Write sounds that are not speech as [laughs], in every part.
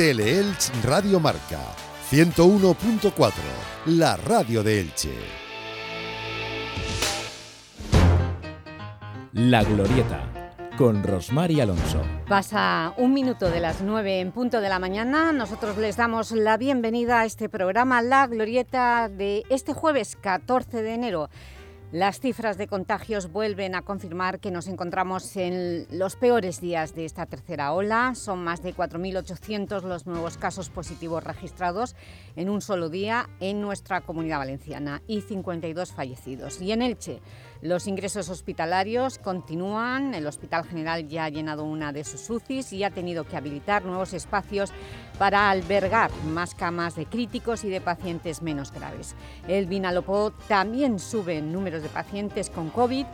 Teleelch Radio Marca 101.4, la radio de Elche. La Glorieta con Rosmar y Alonso. Pasa un minuto de las nueve en punto de la mañana. Nosotros les damos la bienvenida a este programa La Glorieta de este jueves 14 de enero. Las cifras de contagios vuelven a confirmar que nos encontramos en los peores días de esta tercera ola. Son más de 4.800 los nuevos casos positivos registrados en un solo día en nuestra Comunidad Valenciana y 52 fallecidos. Y en Elche, los ingresos hospitalarios continúan. El Hospital General ya ha llenado una de sus UCIs y ha tenido que habilitar nuevos espacios para albergar más camas de críticos y de pacientes menos graves. El Vinalopó también sube en números de pacientes con COVID.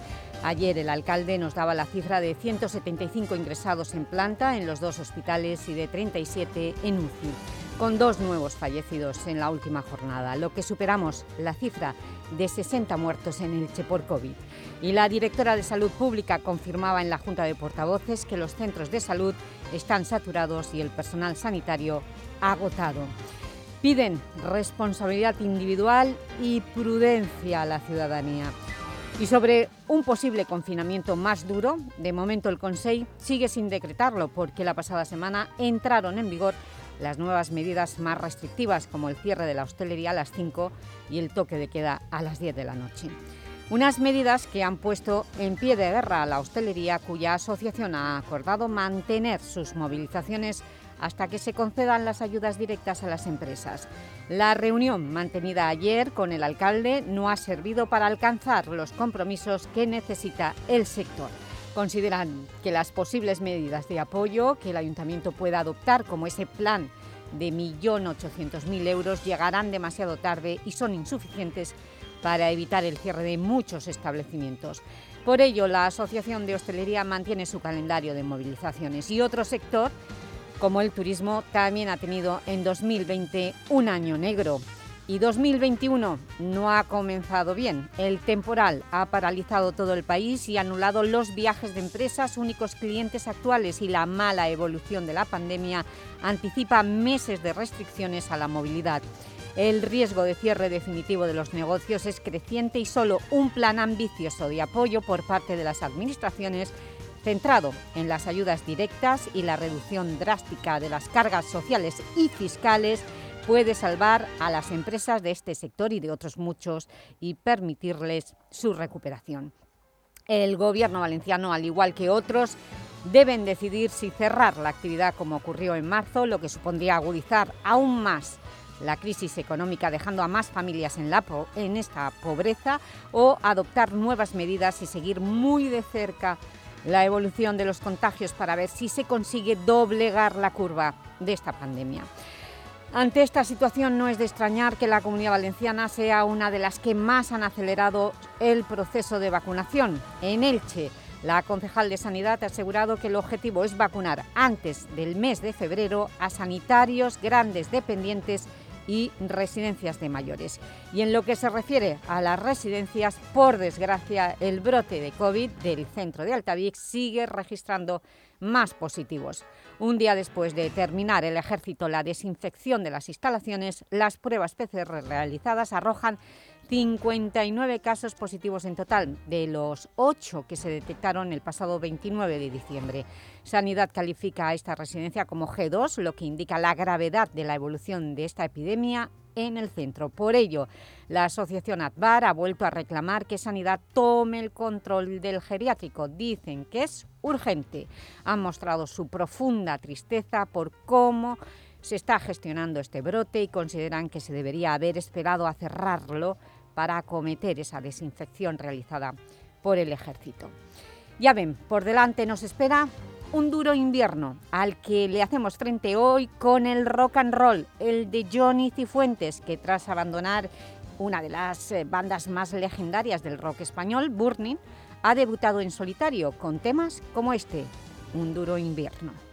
Ayer el alcalde nos daba la cifra de 175 ingresados en planta en los dos hospitales y de 37 en UCI con dos nuevos fallecidos en la última jornada, lo que superamos la cifra de 60 muertos en Elche por COVID. Y la directora de Salud Pública confirmaba en la Junta de Portavoces que los centros de salud están saturados y el personal sanitario agotado. Piden responsabilidad individual y prudencia a la ciudadanía. Y sobre un posible confinamiento más duro, de momento el Consejo sigue sin decretarlo porque la pasada semana entraron en vigor las nuevas medidas más restrictivas como el cierre de la hostelería a las 5 y el toque de queda a las 10 de la noche. Unas medidas que han puesto en pie de guerra a la hostelería cuya asociación ha acordado mantener sus movilizaciones hasta que se concedan las ayudas directas a las empresas. La reunión mantenida ayer con el alcalde no ha servido para alcanzar los compromisos que necesita el sector. Consideran que las posibles medidas de apoyo que el Ayuntamiento pueda adoptar, como ese plan de 1.800.000 euros, llegarán demasiado tarde y son insuficientes para evitar el cierre de muchos establecimientos. Por ello, la Asociación de Hostelería mantiene su calendario de movilizaciones y otro sector, como el turismo, también ha tenido en 2020 un año negro. Y 2021 no ha comenzado bien. El temporal ha paralizado todo el país y anulado los viajes de empresas, únicos clientes actuales y la mala evolución de la pandemia anticipa meses de restricciones a la movilidad. El riesgo de cierre definitivo de los negocios es creciente y solo un plan ambicioso de apoyo por parte de las administraciones centrado en las ayudas directas y la reducción drástica de las cargas sociales y fiscales puede salvar a las empresas de este sector y de otros muchos y permitirles su recuperación. El Gobierno valenciano, al igual que otros, deben decidir si cerrar la actividad como ocurrió en marzo, lo que supondría agudizar aún más la crisis económica dejando a más familias en, en esta pobreza o adoptar nuevas medidas y seguir muy de cerca la evolución de los contagios para ver si se consigue doblegar la curva de esta pandemia. Ante esta situación no es de extrañar que la Comunidad Valenciana sea una de las que más han acelerado el proceso de vacunación. En Elche, la concejal de Sanidad ha asegurado que el objetivo es vacunar antes del mes de febrero a sanitarios, grandes dependientes y residencias de mayores. Y en lo que se refiere a las residencias, por desgracia, el brote de COVID del centro de Altavix sigue registrando más positivos. Un día después de terminar el Ejército la desinfección de las instalaciones, las pruebas PCR realizadas arrojan 59 casos positivos en total, de los 8 que se detectaron el pasado 29 de diciembre. Sanidad califica a esta residencia como G2, lo que indica la gravedad de la evolución de esta epidemia en el centro. Por ello, la asociación ADVAR ha vuelto a reclamar que Sanidad tome el control del geriátrico. Dicen que es urgente. Han mostrado su profunda tristeza por cómo se está gestionando este brote y consideran que se debería haber esperado a cerrarlo para acometer esa desinfección realizada por el Ejército. Ya ven, por delante nos espera un duro invierno al que le hacemos frente hoy con el rock and roll, el de Johnny Cifuentes, que tras abandonar una de las eh, bandas más legendarias del rock español, Burning, ha debutado en solitario con temas como este, Un duro invierno.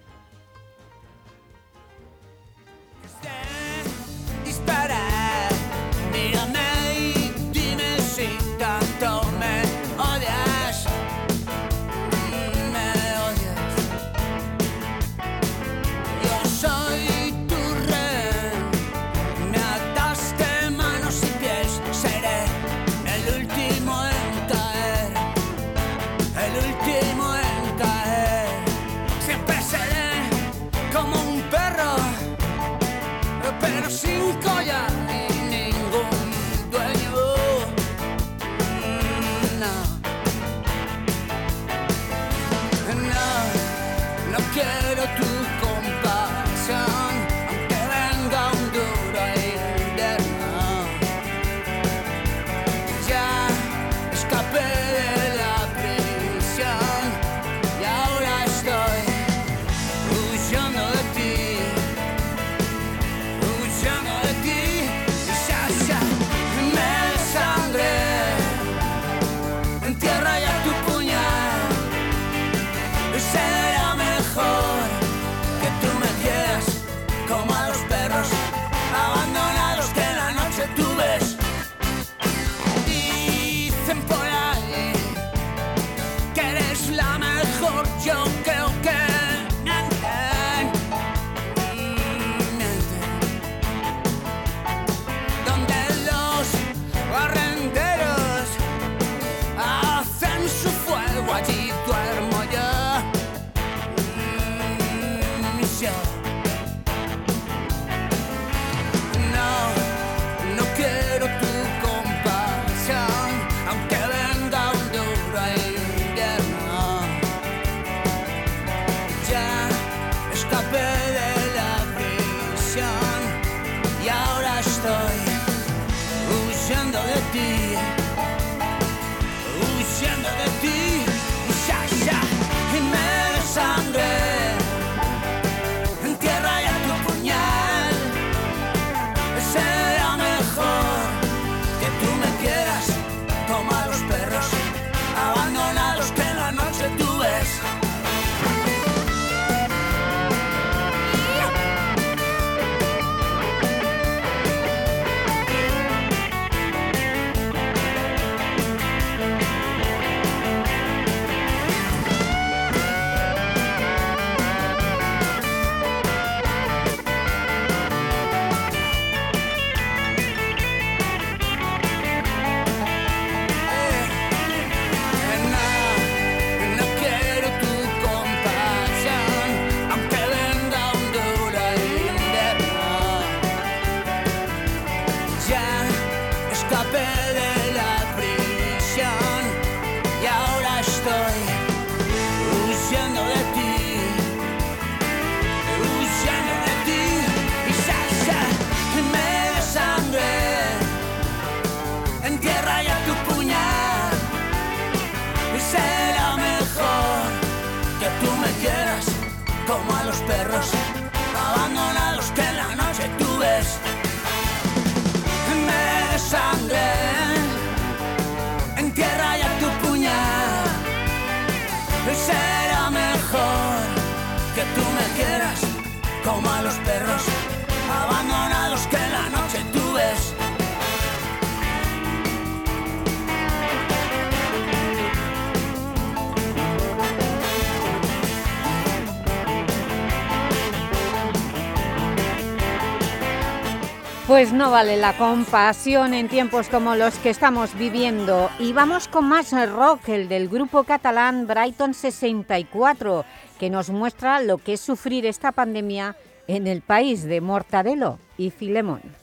Pues no vale la compasión en tiempos como los que estamos viviendo. Y vamos con más rock, el del grupo catalán Brighton 64, que nos muestra lo que es sufrir esta pandemia en el país de Mortadelo y Filemón.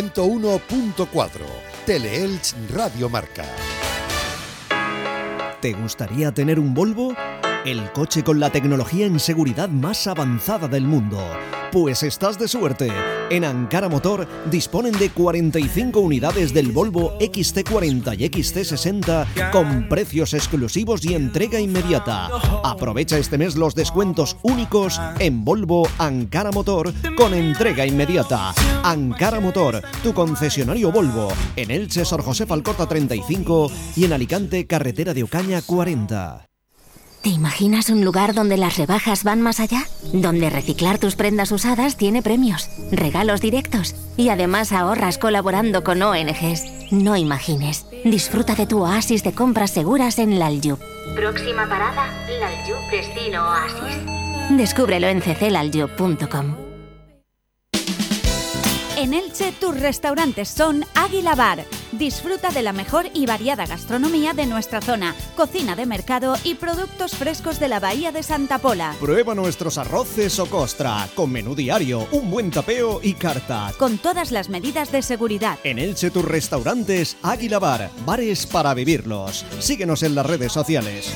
101.4 Teleelch Radio Marca. ¿Te gustaría tener un Volvo? El coche con la tecnología en seguridad más avanzada del mundo pues estás de suerte. En Ankara Motor disponen de 45 unidades del Volvo XT40 y XT60 con precios exclusivos y entrega inmediata. Aprovecha este mes los descuentos únicos en Volvo Ankara Motor con entrega inmediata. Ankara Motor, tu concesionario Volvo, en Elche Sor José Falcorta 35 y en Alicante Carretera de Ocaña 40. ¿Te imaginas un lugar donde las rebajas van más allá? Donde reciclar tus prendas usadas tiene premios, regalos directos y además ahorras colaborando con ONGs. No imagines. Disfruta de tu oasis de compras seguras en Lalyub. Próxima parada, Lalyub Destino Oasis. Descúbrelo en cclalyub.com. En Elche tus restaurantes son Águila Bar. Disfruta de la mejor y variada gastronomía de nuestra zona, cocina de mercado y productos frescos de la Bahía de Santa Pola. Prueba nuestros arroces o costra, con menú diario, un buen tapeo y carta. Con todas las medidas de seguridad. En Elche tus restaurantes Águila Bar, bares para vivirlos. Síguenos en las redes sociales.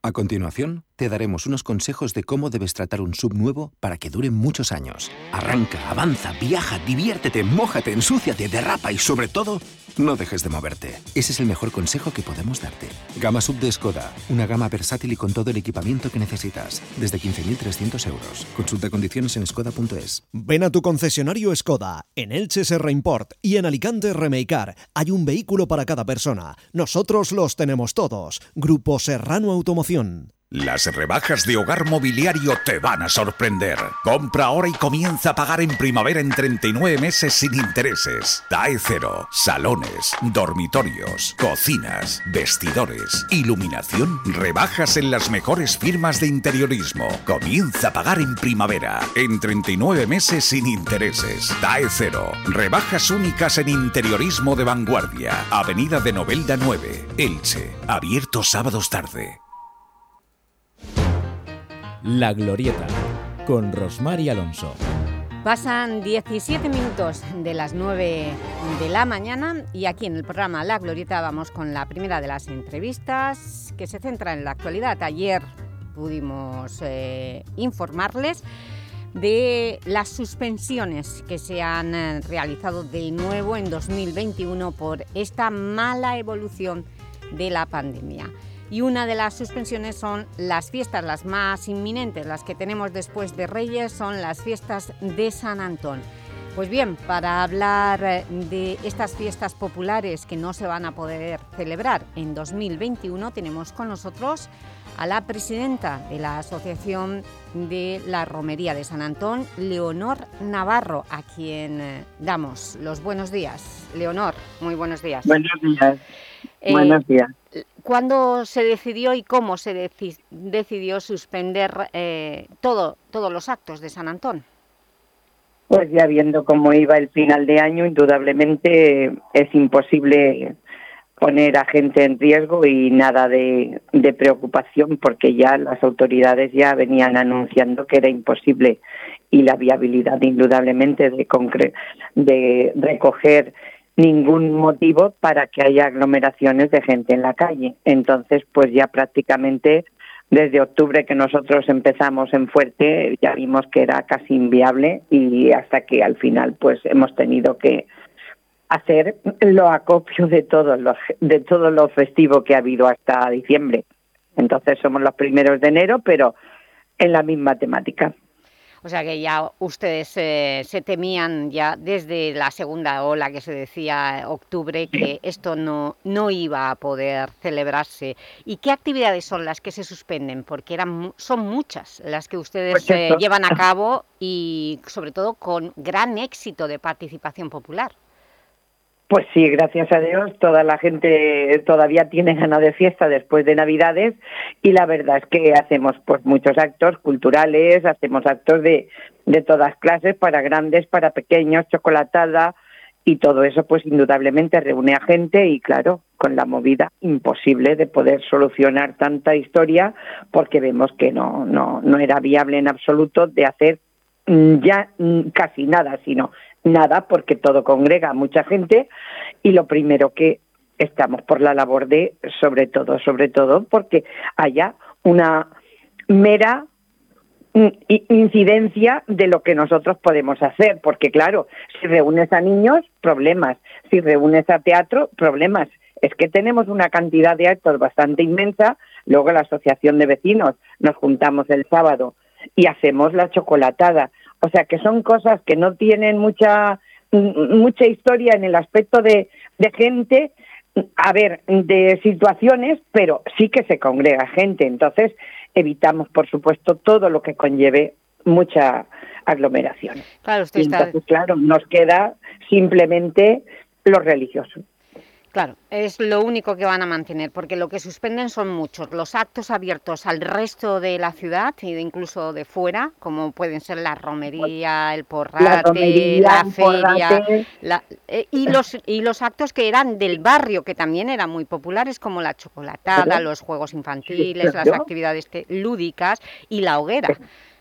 A continuación, te daremos unos consejos de cómo debes tratar un sub nuevo para que dure muchos años. Arranca, avanza, viaja, diviértete, mójate, ensúciate, derrapa y sobre todo, no dejes de moverte. Ese es el mejor consejo que podemos darte. Gama sub de Skoda, una gama versátil y con todo el equipamiento que necesitas, desde 15.300 euros. Consulta condiciones en skoda.es. Ven a tu concesionario Skoda, en Elche Serra Import y en Alicante Remeicar. Hay un vehículo para cada persona. Nosotros los tenemos todos. Grupo Serrano Automoción. Las rebajas de Hogar Mobiliario te van a sorprender. Compra ahora y comienza a pagar en primavera en 39 meses sin intereses. TAE cero, salones, dormitorios, cocinas, vestidores, iluminación, rebajas en las mejores firmas de interiorismo. Comienza a pagar en primavera en 39 meses sin intereses. TAE cero, rebajas únicas en interiorismo de vanguardia. Avenida de Novelda 9, Elche, abierto sábados tarde. La Glorieta, con Rosmar y Alonso. Pasan 17 minutos de las 9 de la mañana y aquí en el programa La Glorieta vamos con la primera de las entrevistas que se centra en la actualidad. Ayer pudimos eh, informarles de las suspensiones que se han eh, realizado de nuevo en 2021 por esta mala evolución de la pandemia y una de las suspensiones son las fiestas, las más inminentes, las que tenemos después de Reyes, son las fiestas de San Antón. Pues bien, para hablar eh, de estas fiestas populares que no se van a poder celebrar en 2021, tenemos con nosotros a la presidenta de la Asociación de la Romería de San Antón, Leonor Navarro, a quien eh, damos los buenos días. Leonor, muy buenos días. Buenos días. Eh, buenos días. ¿Cuándo se decidió y cómo se decidió suspender eh, todo, todos los actos de San Antón? Pues ya viendo cómo iba el final de año, indudablemente es imposible poner a gente en riesgo y nada de, preocupación porque ya las autoridades ya venían anunciando que era imposible y la viabilidad indudablemente de, de recoger ningún motivo para que haya aglomeraciones de gente en la calle. Entonces, pues ya prácticamente desde octubre que nosotros empezamos en Fuerte ya vimos que era casi inviable y hasta que al final pues hemos tenido que hacer lo acopio de todo lo, de todo lo festivo que ha habido hasta diciembre. Entonces somos los primeros de enero, pero en la misma temática. O sea que ya ustedes eh, se temían ya desde la segunda ola que se decía octubre que esto no, no iba a poder celebrarse. ¿Y qué actividades son las que se suspenden? Porque eran, son muchas las que ustedes pues eh, llevan a [laughs] cabo y sobre todo con gran éxito de participación popular. Pues sí, gracias a Dios, toda la gente todavía tiene ganas de fiesta después de Navidades y la verdad es que hacemos pues muchos actos culturales, hacemos actos de, de todas clases, para grandes, para pequeños, chocolatada y todo eso pues indudablemente reúne a gente y claro, con la movida imposible de poder solucionar tanta historia porque vemos que no, no, no era viable en absoluto de hacer ya casi nada, sino nada porque todo congrega a mucha gente y lo primero que estamos por la labor de, sobre todo, sobre todo, porque haya una mera incidencia de lo que nosotros podemos hacer, porque claro, si reúnes a niños, problemas, si reúnes a teatro, problemas. Es que tenemos una cantidad de actos bastante inmensa, luego la asociación de vecinos nos juntamos el sábado y hacemos la chocolatada. O sea que son cosas que no tienen mucha mucha historia en el aspecto de, de gente, a ver, de situaciones, pero sí que se congrega gente. Entonces evitamos, por supuesto, todo lo que conlleve mucha aglomeración. Claro, usted Entonces, claro, nos queda simplemente lo religioso. Claro, es lo único que van a mantener, porque lo que suspenden son muchos. Los actos abiertos al resto de la ciudad e incluso de fuera, como pueden ser la romería, el porrate, la, feria, eh, y, los, y los actos que eran del barrio, que también eran muy populares, como la chocolatada, los juegos infantiles, las actividades lúdicas y la hoguera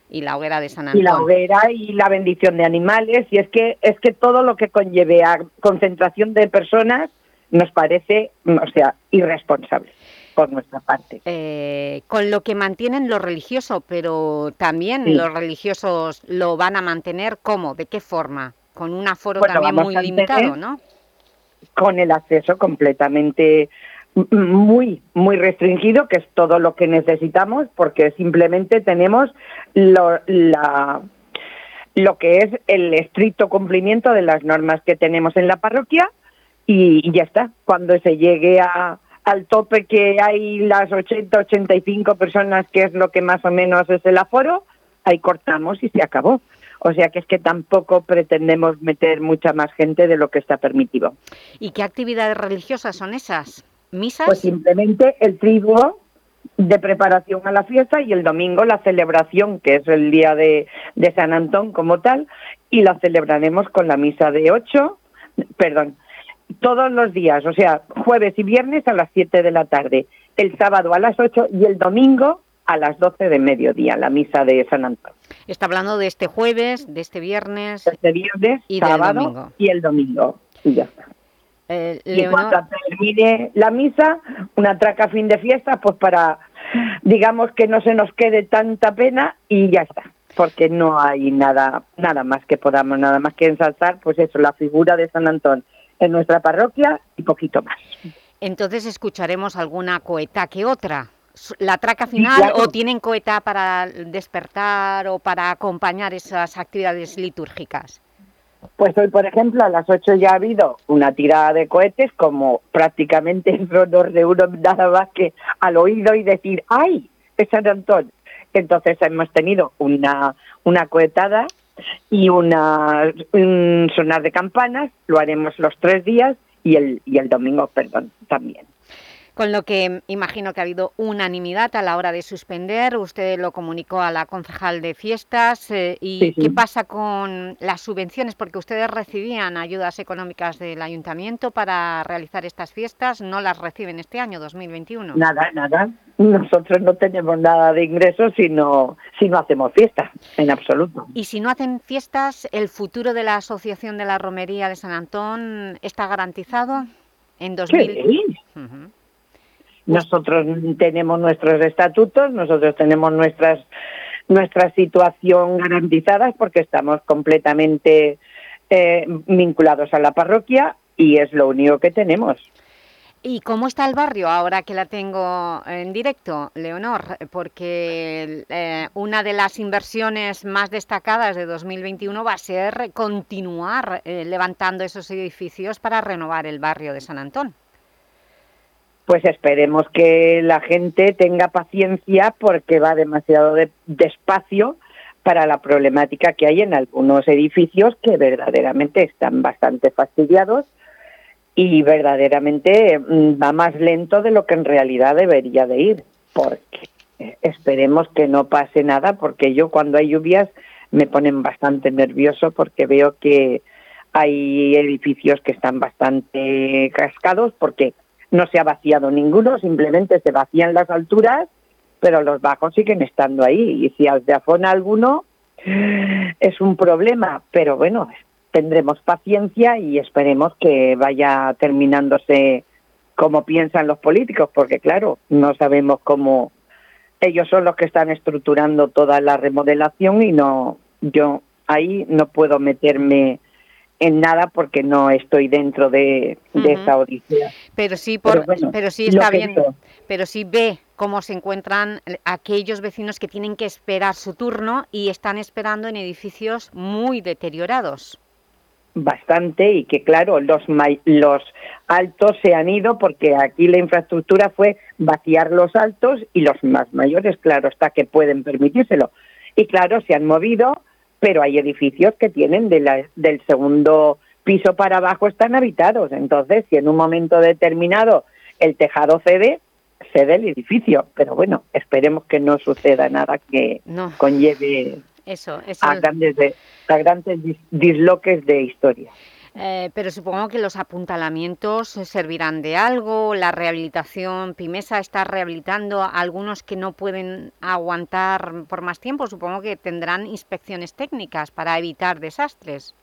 y la hoguera de San Antón. Y la hoguera y la bendición de animales, y es que, es que todo lo que conlleve a concentración de personas nos parece, o sea, irresponsable por nuestra parte. Eh, con lo que mantienen lo religioso, pero también los religiosos lo van a mantener, ¿cómo? ¿De qué forma? Con un aforo también muy limitado, ¿no? Con el acceso completamente muy, muy restringido, que es todo lo que necesitamos, porque simplemente tenemos lo, la, lo que es el estricto cumplimiento de las normas que tenemos en la parroquia, y, ya está. Cuando se llegue a, al tope que hay las 80, 85 personas, que es lo que más o menos es el aforo, ahí cortamos y se acabó. O sea que es que tampoco pretendemos meter mucha más gente de lo que está permitido. ¿Y qué actividades religiosas son esas? ¿Misas? Pues simplemente el triduo de preparación a la fiesta y el domingo la celebración, que es el día de, de San Antón como tal, y la celebraremos con la misa de 8, perdón, todos los días, o sea, jueves y viernes a las 7 de la tarde, el sábado a las 8 y el domingo a las 12 de mediodía, la misa de San Antón. Está hablando de este jueves, de este viernes... este viernes, y sábado y el domingo, y ya está. Eh, y cuando termine la misa, una traca fin de fiesta, pues para, digamos, que no se nos quede tanta pena y ya está porque no hay nada nada más que podamos, nada más que ensalzar, pues eso, la figura de San Antón en nuestra parroquia y poquito más. Entonces escucharemos alguna coeta que otra. ¿La traca final o tienen coeta para despertar o para acompañar esas actividades litúrgicas? Pues hoy, por ejemplo, a las 8 ya ha habido una tirada de cohetes, como prácticamente en honor de uno nada más que al oído y decir ¡ay! es San Antón. Entonces hemos tenido una, una cohetada y una, un sonar de campanas, lo haremos los tres días y el, y el domingo, perdón, también. Con lo que imagino que ha habido unanimidad a la hora de suspender. Usted lo comunicó a la concejal de fiestas. Eh, ¿Y qué pasa con las subvenciones? Porque ustedes recibían ayudas económicas del ayuntamiento para realizar estas fiestas. ¿No las reciben este año, 2021? Nada, nada. Nosotros no tenemos nada de ingresos si no, si no hacemos fiestas, en absoluto. ¿Y si no hacen fiestas, el futuro de la Asociación de la Romería de San Antón está garantizado en 2021? Nosotros tenemos nuestros estatutos, nosotros tenemos nuestras nuestra situación garantizadas porque estamos completamente eh, vinculados a la parroquia y es lo único que tenemos. ¿Y cómo está el barrio ahora que la tengo en directo, Leonor? Porque eh, una de las inversiones más destacadas de 2021 va a ser continuar eh, levantando esos edificios para renovar el barrio de San Antón pues esperemos que la gente tenga paciencia porque va demasiado despacio para la problemática que hay en algunos edificios que verdaderamente están bastante fastidiados y verdaderamente mm, va más lento de lo que en realidad debería de ir, porque eh, esperemos que no pase nada, porque yo cuando hay lluvias me ponen bastante nervioso porque veo que hay edificios que están bastante cascados porque no se ha vaciado ninguno, simplemente se vacían las alturas, pero los bajos siguen estando ahí. Y si afona alguno, es un problema. Pero bueno, tendremos paciencia y esperemos que vaya terminándose como piensan los políticos, porque claro, no sabemos cómo ellos son los que están estructurando toda la remodelación y no yo ahí no puedo meterme en nada porque no estoy dentro de, esa odisea. Pero sí, por, pero, sí está bien, pero sí ve cómo se encuentran aquellos vecinos que tienen que esperar su turno y están esperando en edificios muy deteriorados. Bastante y que claro, los, los altos se han ido porque aquí la infraestructura fue vaciar los altos y los más mayores, claro está que pueden permitírselo. Y claro, se han movido pero hay edificios que tienen de del segundo piso para abajo están habitados. Entonces, si en un momento determinado el tejado cede, cede el edificio. Pero bueno, esperemos que no suceda nada que conlleve eso, a, grandes a grandes disloques de historia. Eh, pero supongo que los apuntalamientos servirán de algo, la rehabilitación, Pimesa está rehabilitando a algunos que no pueden aguantar por más tiempo, supongo que tendrán inspecciones técnicas para evitar desastres.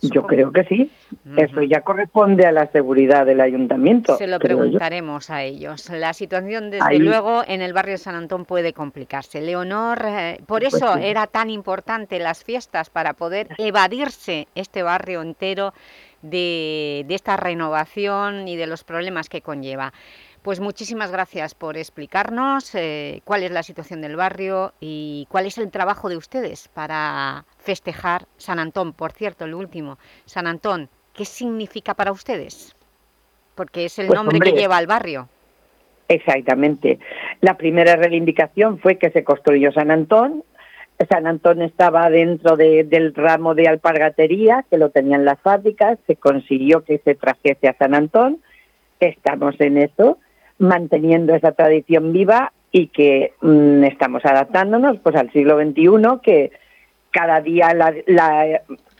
Yo creo que sí. Eso ya corresponde a la seguridad del ayuntamiento. Se lo preguntaremos a ellos. La situación, desde luego, en el barrio de San Antón puede complicarse. Leonor, eh, por pues eso era tan importante las fiestas, para poder evadirse este barrio entero de, de esta renovación y de los problemas que conlleva. Pues muchísimas gracias por explicarnos eh, cuál es la situación del barrio y cuál es el trabajo de ustedes para festejar San Antón. Por cierto, el último, San Antón, ¿qué significa para ustedes? Porque es el pues, nombre que lleva el barrio. Exactamente. La primera reivindicación fue que se construyó San Antón. San Antón estaba dentro del ramo de alpargatería, que lo tenían las fábricas, se consiguió que se trajese a San Antón. Estamos en eso, manteniendo esa tradición viva y que mm, estamos adaptándonos pues al siglo XXI, que cada día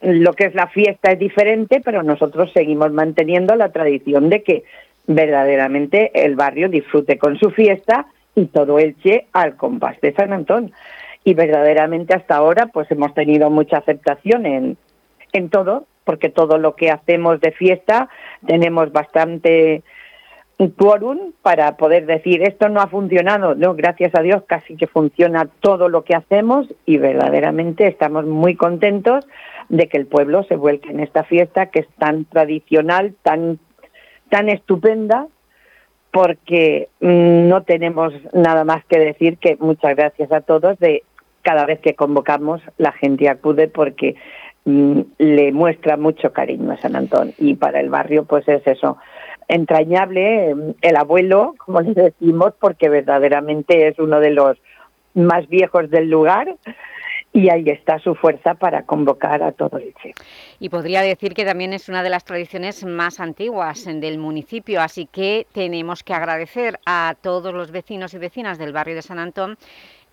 lo que es la fiesta es diferente, pero nosotros seguimos manteniendo la tradición de que verdaderamente el barrio disfrute con su fiesta y todo Elche al compás de San Antón. Y verdaderamente hasta ahora pues hemos tenido mucha aceptación en, en todo, porque todo lo que hacemos de fiesta tenemos bastante quórum para poder decir esto no ha funcionado. No, gracias a Dios casi que funciona todo lo que hacemos y verdaderamente estamos muy contentos de que el pueblo se vuelque en esta fiesta que es tan tradicional, tan tan estupenda porque mm, no tenemos nada más que decir que muchas gracias a todos de cada vez que convocamos la gente acude porque mm, le muestra mucho cariño a San Antón y para el barrio pues es eso entrañable mm, el abuelo como le decimos porque verdaderamente es uno de los más viejos del lugar y ahí está su fuerza para convocar a todo el Che. Y podría decir que también es una de las tradiciones más antiguas del municipio, así que tenemos que agradecer a todos los vecinos y vecinas del barrio de San Antón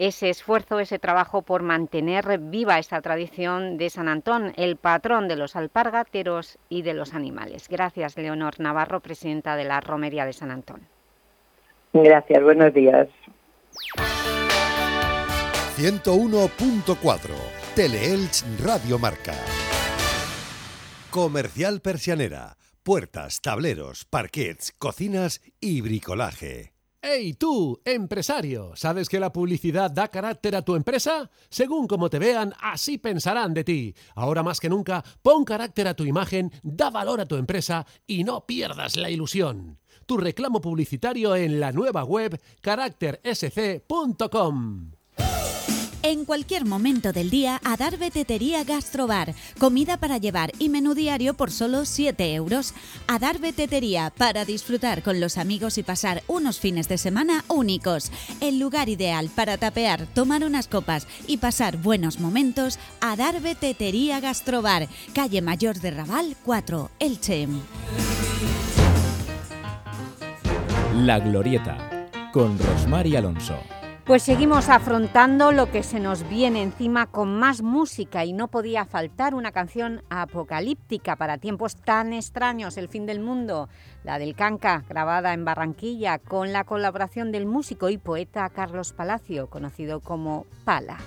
ese esfuerzo, ese trabajo por mantener viva esta tradición de San Antón, el patrón de los alpargateros y de los animales. Gracias, Leonor Navarro, presidenta de la Romería de San Antón. Gracias, buenos días. 101.4 Teleelch Radio Marca. Comercial Persianera. Puertas, tableros, parquets, cocinas y bricolaje. ¡Hey tú, empresario! ¿Sabes que la publicidad da carácter a tu empresa? Según como te vean, así pensarán de ti. Ahora más que nunca, pon carácter a tu imagen, da valor a tu empresa y no pierdas la ilusión. Tu reclamo publicitario en la nueva web caractersc.com. En cualquier momento del día, Adarve Tetería Gastrobar. Comida para llevar y menú diario por solo 7 euros. Adarve Tetería, para disfrutar con los amigos y pasar unos fines de semana únicos. El lugar ideal para tapear, tomar unas copas y pasar buenos momentos, Adarve Tetería Gastrobar. Calle Mayor de Raval 4, Elche. La Glorieta, con Rosmar y Alonso. Pues seguimos afrontando lo que se nos viene encima con más música y no podía faltar una canción apocalíptica para tiempos tan extraños, El fin del mundo, la del Canca, grabada en Barranquilla, con la colaboración del músico y poeta Carlos Palacio, conocido como Pala.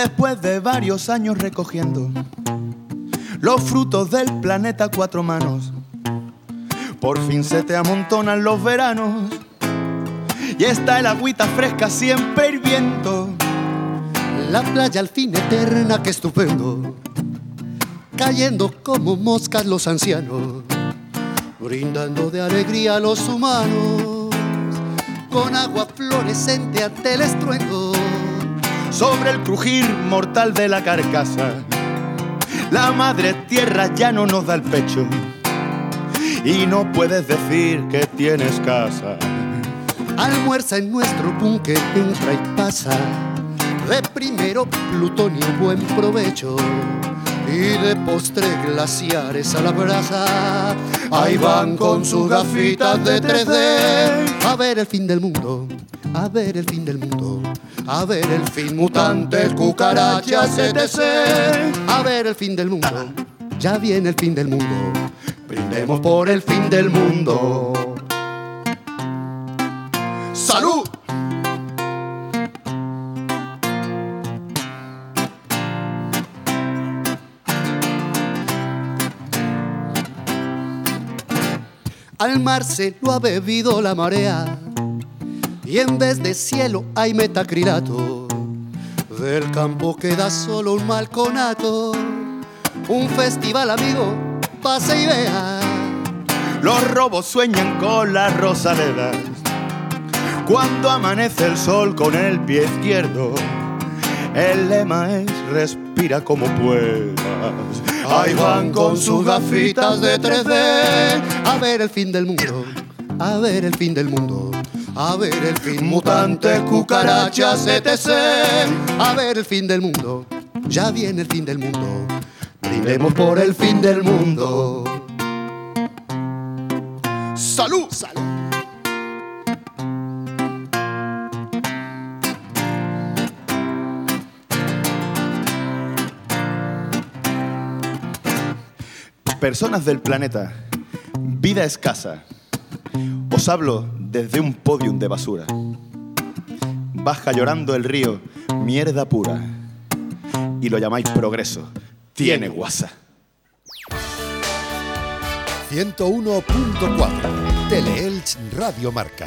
Después de varios años recogiendo los frutos del planeta cuatro manos, por fin se te amontonan los veranos y está el agüita fresca siempre hirviendo. La playa al fin eterna, que estupendo, cayendo como moscas los ancianos, brindando de alegría a los humanos, con agua fluorescente ante el estruendo sobre el crujir mortal de la carcasa. La madre tierra ya no nos da el pecho y no puedes decir que tienes casa. Almuerza en nuestro búnker, entra y pasa. De primero plutonio, buen provecho. Y de postre glaciares a la brasa. Ahí van con sus gafitas de 3D. A ver el fin del mundo, a ver el fin del mundo. A ver el fin mutantes, cucarachas, etc. A ver el fin del mundo. Ya viene el fin del mundo. Brindemos por el fin del mundo. ¡Salud! Al mar se lo ha bebido la marea y en vez de cielo hay metacrilato. Del campo queda solo un malconato, un festival amigo, pase y vea. Los robos sueñan con las rosaledas. Cuando amanece el sol con el pie izquierdo, el lema es respira como puedas. Ahí van con sus gafitas de 3D a ver el fin del mundo, a ver el fin del mundo. A ver el fin mutantes, cucarachas, etc. A ver el fin del mundo, ya viene el fin del mundo. Brindemos por el fin del mundo. ¡Salud! ¡Salud! Personas del planeta, vida escasa. Os hablo desde un podium de basura. Baja llorando el río, mierda pura. Y lo llamáis progreso. Tiene guasa. 101.4 Teleelch Radio Marca.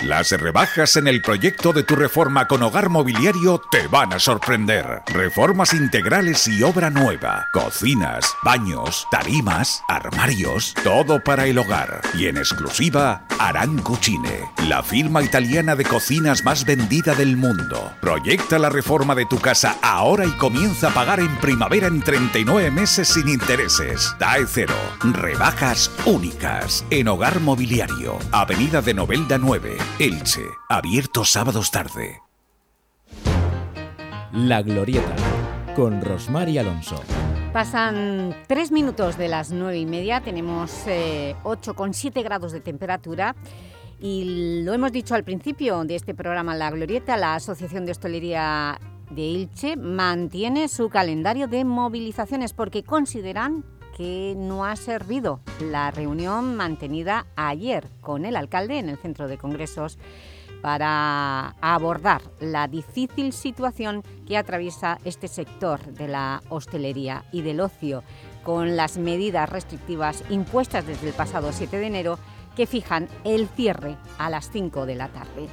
Las rebajas en el proyecto de tu reforma con hogar mobiliario te van a sorprender. Reformas integrales y obra nueva. Cocinas, baños, tarimas, armarios, todo para el hogar. Y en exclusiva, Aranco Chine, la firma italiana de cocinas más vendida del mundo. Proyecta la reforma de tu casa ahora y comienza a pagar en primavera en 39 meses sin intereses. DAE cero. Rebajas únicas. En hogar mobiliario. Avenida de Novelda 9. Elche, abierto sábados tarde. La Glorieta, con Rosmar y Alonso. Pasan tres minutos de las nueve y media, tenemos eh, 8,7 grados de temperatura y lo hemos dicho al principio de este programa La Glorieta, la Asociación de Hostelería de Ilche mantiene su calendario de movilizaciones porque consideran no ha servido la reunión mantenida ayer con el alcalde en el Centro de Congresos para abordar la difícil situación que atraviesa este sector de la hostelería y del ocio con las medidas restrictivas impuestas desde el pasado 7 de enero que fijan el cierre a las 5 de la tarde.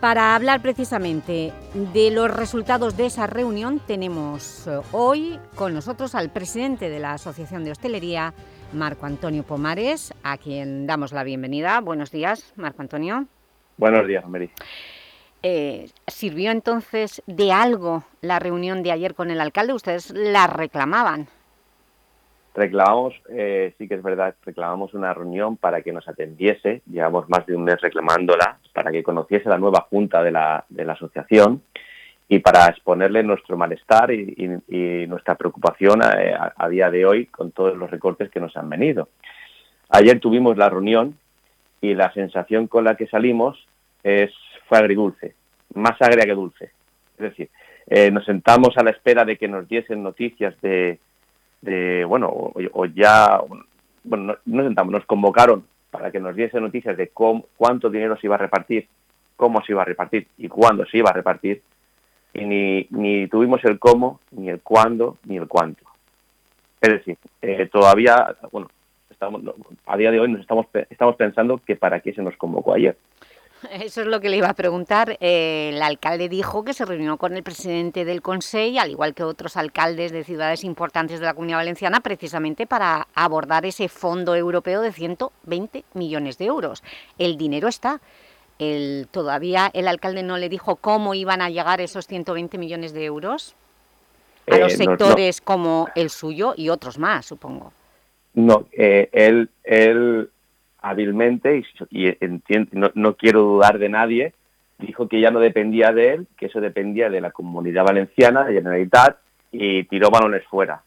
Para hablar precisamente de los resultados de esa reunión tenemos eh, hoy con nosotros al presidente de la Asociación de Hostelería, Marco Antonio Pomares, a quien damos la bienvenida. Buenos días, Marco Antonio. Buenos días, Mary. Eh, ¿Sirvió entonces de algo la reunión de ayer con el alcalde? ¿Ustedes la reclamaban? Reclamamos, eh, sí que es verdad, reclamamos una reunión para que nos atendiese, llevamos más de un mes reclamándola, para que conociese la nueva junta de la, de la asociación y para exponerle nuestro malestar y, nuestra preocupación a, a- a día de hoy con todos los recortes que nos han venido. Ayer tuvimos la reunión y la sensación con la que salimos es, fue agridulce, más agria que dulce. Es decir, eh, nos sentamos a la espera de que nos diesen noticias de, de bueno, o, ya, bueno, no, sentamos, nos convocaron para que nos diesen noticias de cómo, cuánto dinero se iba a repartir, cómo se iba a repartir y cuándo se iba a repartir, y ni, ni tuvimos el cómo, ni el cuándo, ni el cuánto. Es decir, eh, todavía, bueno, estamos, a día de hoy nos estamos, estamos pensando que para qué se nos convocó ayer. [laughs] Eso es lo que le iba a preguntar. Eh, el alcalde dijo que se reunió con el presidente del Consejo, al igual que otros alcaldes de ciudades importantes de la Comunidad Valenciana, precisamente para abordar ese fondo europeo de 120 millones de euros. El dinero está. El, ¿Todavía el alcalde no le dijo cómo iban a llegar esos 120 millones de euros a Eh, los no- no. sectores como el suyo y otros más, supongo? No, eh, él, él hábilmente, y, y entien- no, no quiero dudar de nadie, dijo que ya no dependía de él, que eso dependía de la Comunidad Valenciana, de Generalitat, y tiró balones fuera.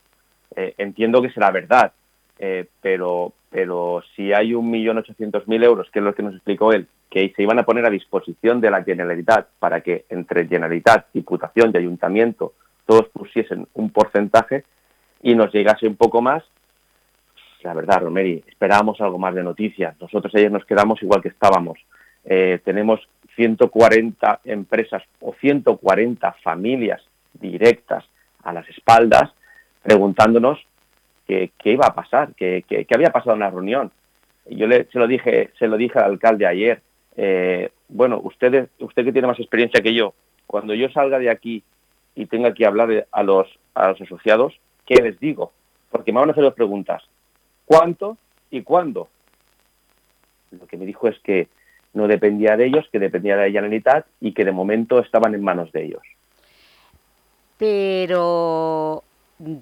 Eh, entiendo que será verdad, eh, pero, pero si hay un millón ochocientos mil euros, que es lo que nos explicó él, que se iban a poner a disposición de la Generalitat para que entre Generalitat, Diputación y Ayuntamiento todos pusiesen un porcentaje y nos llegase un poco más, la verdad, Romeri, esperábamos algo más de noticias. Nosotros ayer nos quedamos igual que estábamos. Eh, tenemos 140 empresas o 140 familias directas a las espaldas preguntándonos qué, iba a pasar, qué, había pasado en la reunión. Yo le, se, lo dije, se lo dije al alcalde ayer. Eh, bueno, usted, usted que tiene más experiencia que yo, cuando yo salga de aquí y tenga que hablar a los, a los asociados, ¿qué les digo? Porque me van a hacer dos preguntas. ¿Cuánto y cuándo? Lo que me dijo es que no dependía de ellos, que dependía de la Generalitat y que de momento estaban en manos de ellos. Pero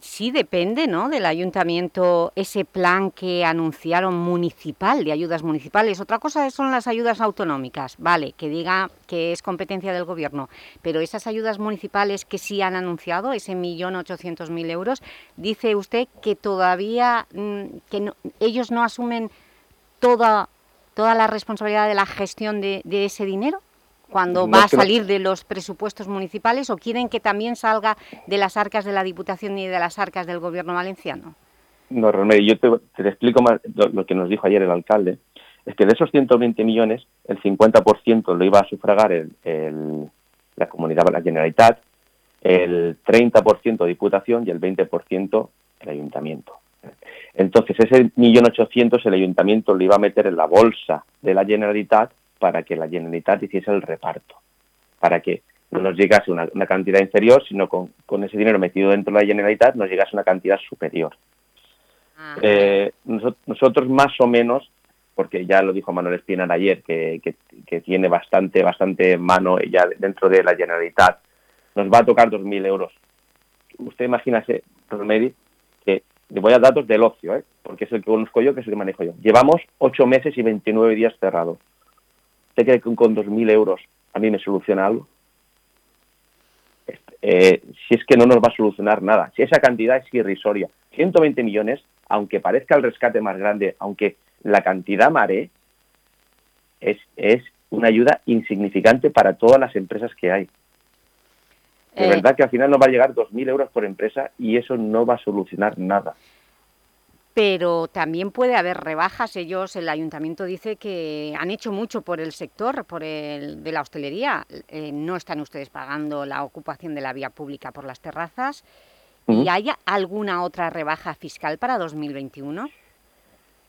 sí depende ¿no? del ayuntamiento ese plan que anunciaron municipal, de ayudas municipales. Otra cosa son las ayudas autonómicas, vale, que diga que es competencia del gobierno, pero esas ayudas municipales que sí han anunciado, ese millón ochocientos mil euros, dice usted que todavía mm, que ellos no asumen toda, toda la responsabilidad de la gestión de ese dinero cuando va a salir de los presupuestos municipales o quieren que también salga de las arcas de la Diputación y de las arcas del Gobierno valenciano? No, René, yo te, explico más lo, que nos dijo ayer el alcalde. Es que de esos 120 millones, el 50% lo iba a sufragar el, la comunidad, la Generalitat, el 30% Diputación y el 20% el Ayuntamiento. Entonces, ese millón ochocientos el Ayuntamiento lo iba a meter en la bolsa de la Generalitat para que la Generalitat hiciese el reparto, para que no nos llegase una, cantidad inferior, sino con, con, ese dinero metido dentro de la Generalitat nos llegase una cantidad superior. Eh, nosotros, más o menos, porque ya lo dijo Manuel Espinar ayer, que, que, tiene bastante, bastante mano ya dentro de la Generalitat, nos va a tocar 2.000 euros. Usted imagínese, Romedi, que le voy a dar datos del ocio, ¿eh? porque es el que conozco yo, que es el que manejo yo. Llevamos 8 meses y 29 días cerrados. ¿Usted cree que con 2.000 euros a mí me soluciona algo? Eh, si es que no nos va a solucionar nada, si esa cantidad es irrisoria. 120 millones, aunque parezca el rescate más grande, aunque la cantidad mare, es, es una ayuda insignificante para todas las empresas que hay. De eh. verdad que al final nos va a llegar 2.000 euros por empresa y eso no va a solucionar nada pero también puede haber rebajas. Ellos, el Ayuntamiento dice que han hecho mucho por el sector por el, de la hostelería. Eh, no están ustedes pagando la ocupación de la vía pública por las terrazas. ¿Y hay alguna otra rebaja fiscal para 2021?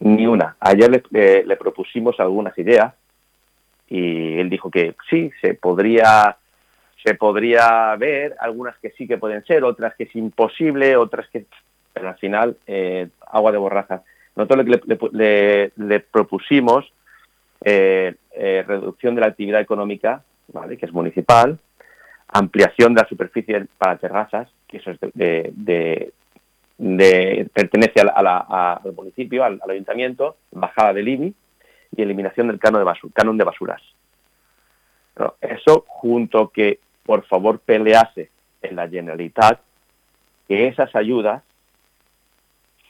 Ni una. Ayer le, le, propusimos algunas ideas y él dijo que sí, se podría se podría ver, algunas que sí que pueden ser, otras que es imposible, otras que pero al final eh, agua de borraja. Nosotros le, propusimos eh, eh, reducción de la actividad económica, ¿vale? que es municipal, ampliación de la superficie para terrazas, que eso es de, pertenece al municipio, al, ayuntamiento, bajada del IBI y eliminación del canon de, canon de basuras. eso junto que, por favor, pelease en la Generalitat que esas ayudas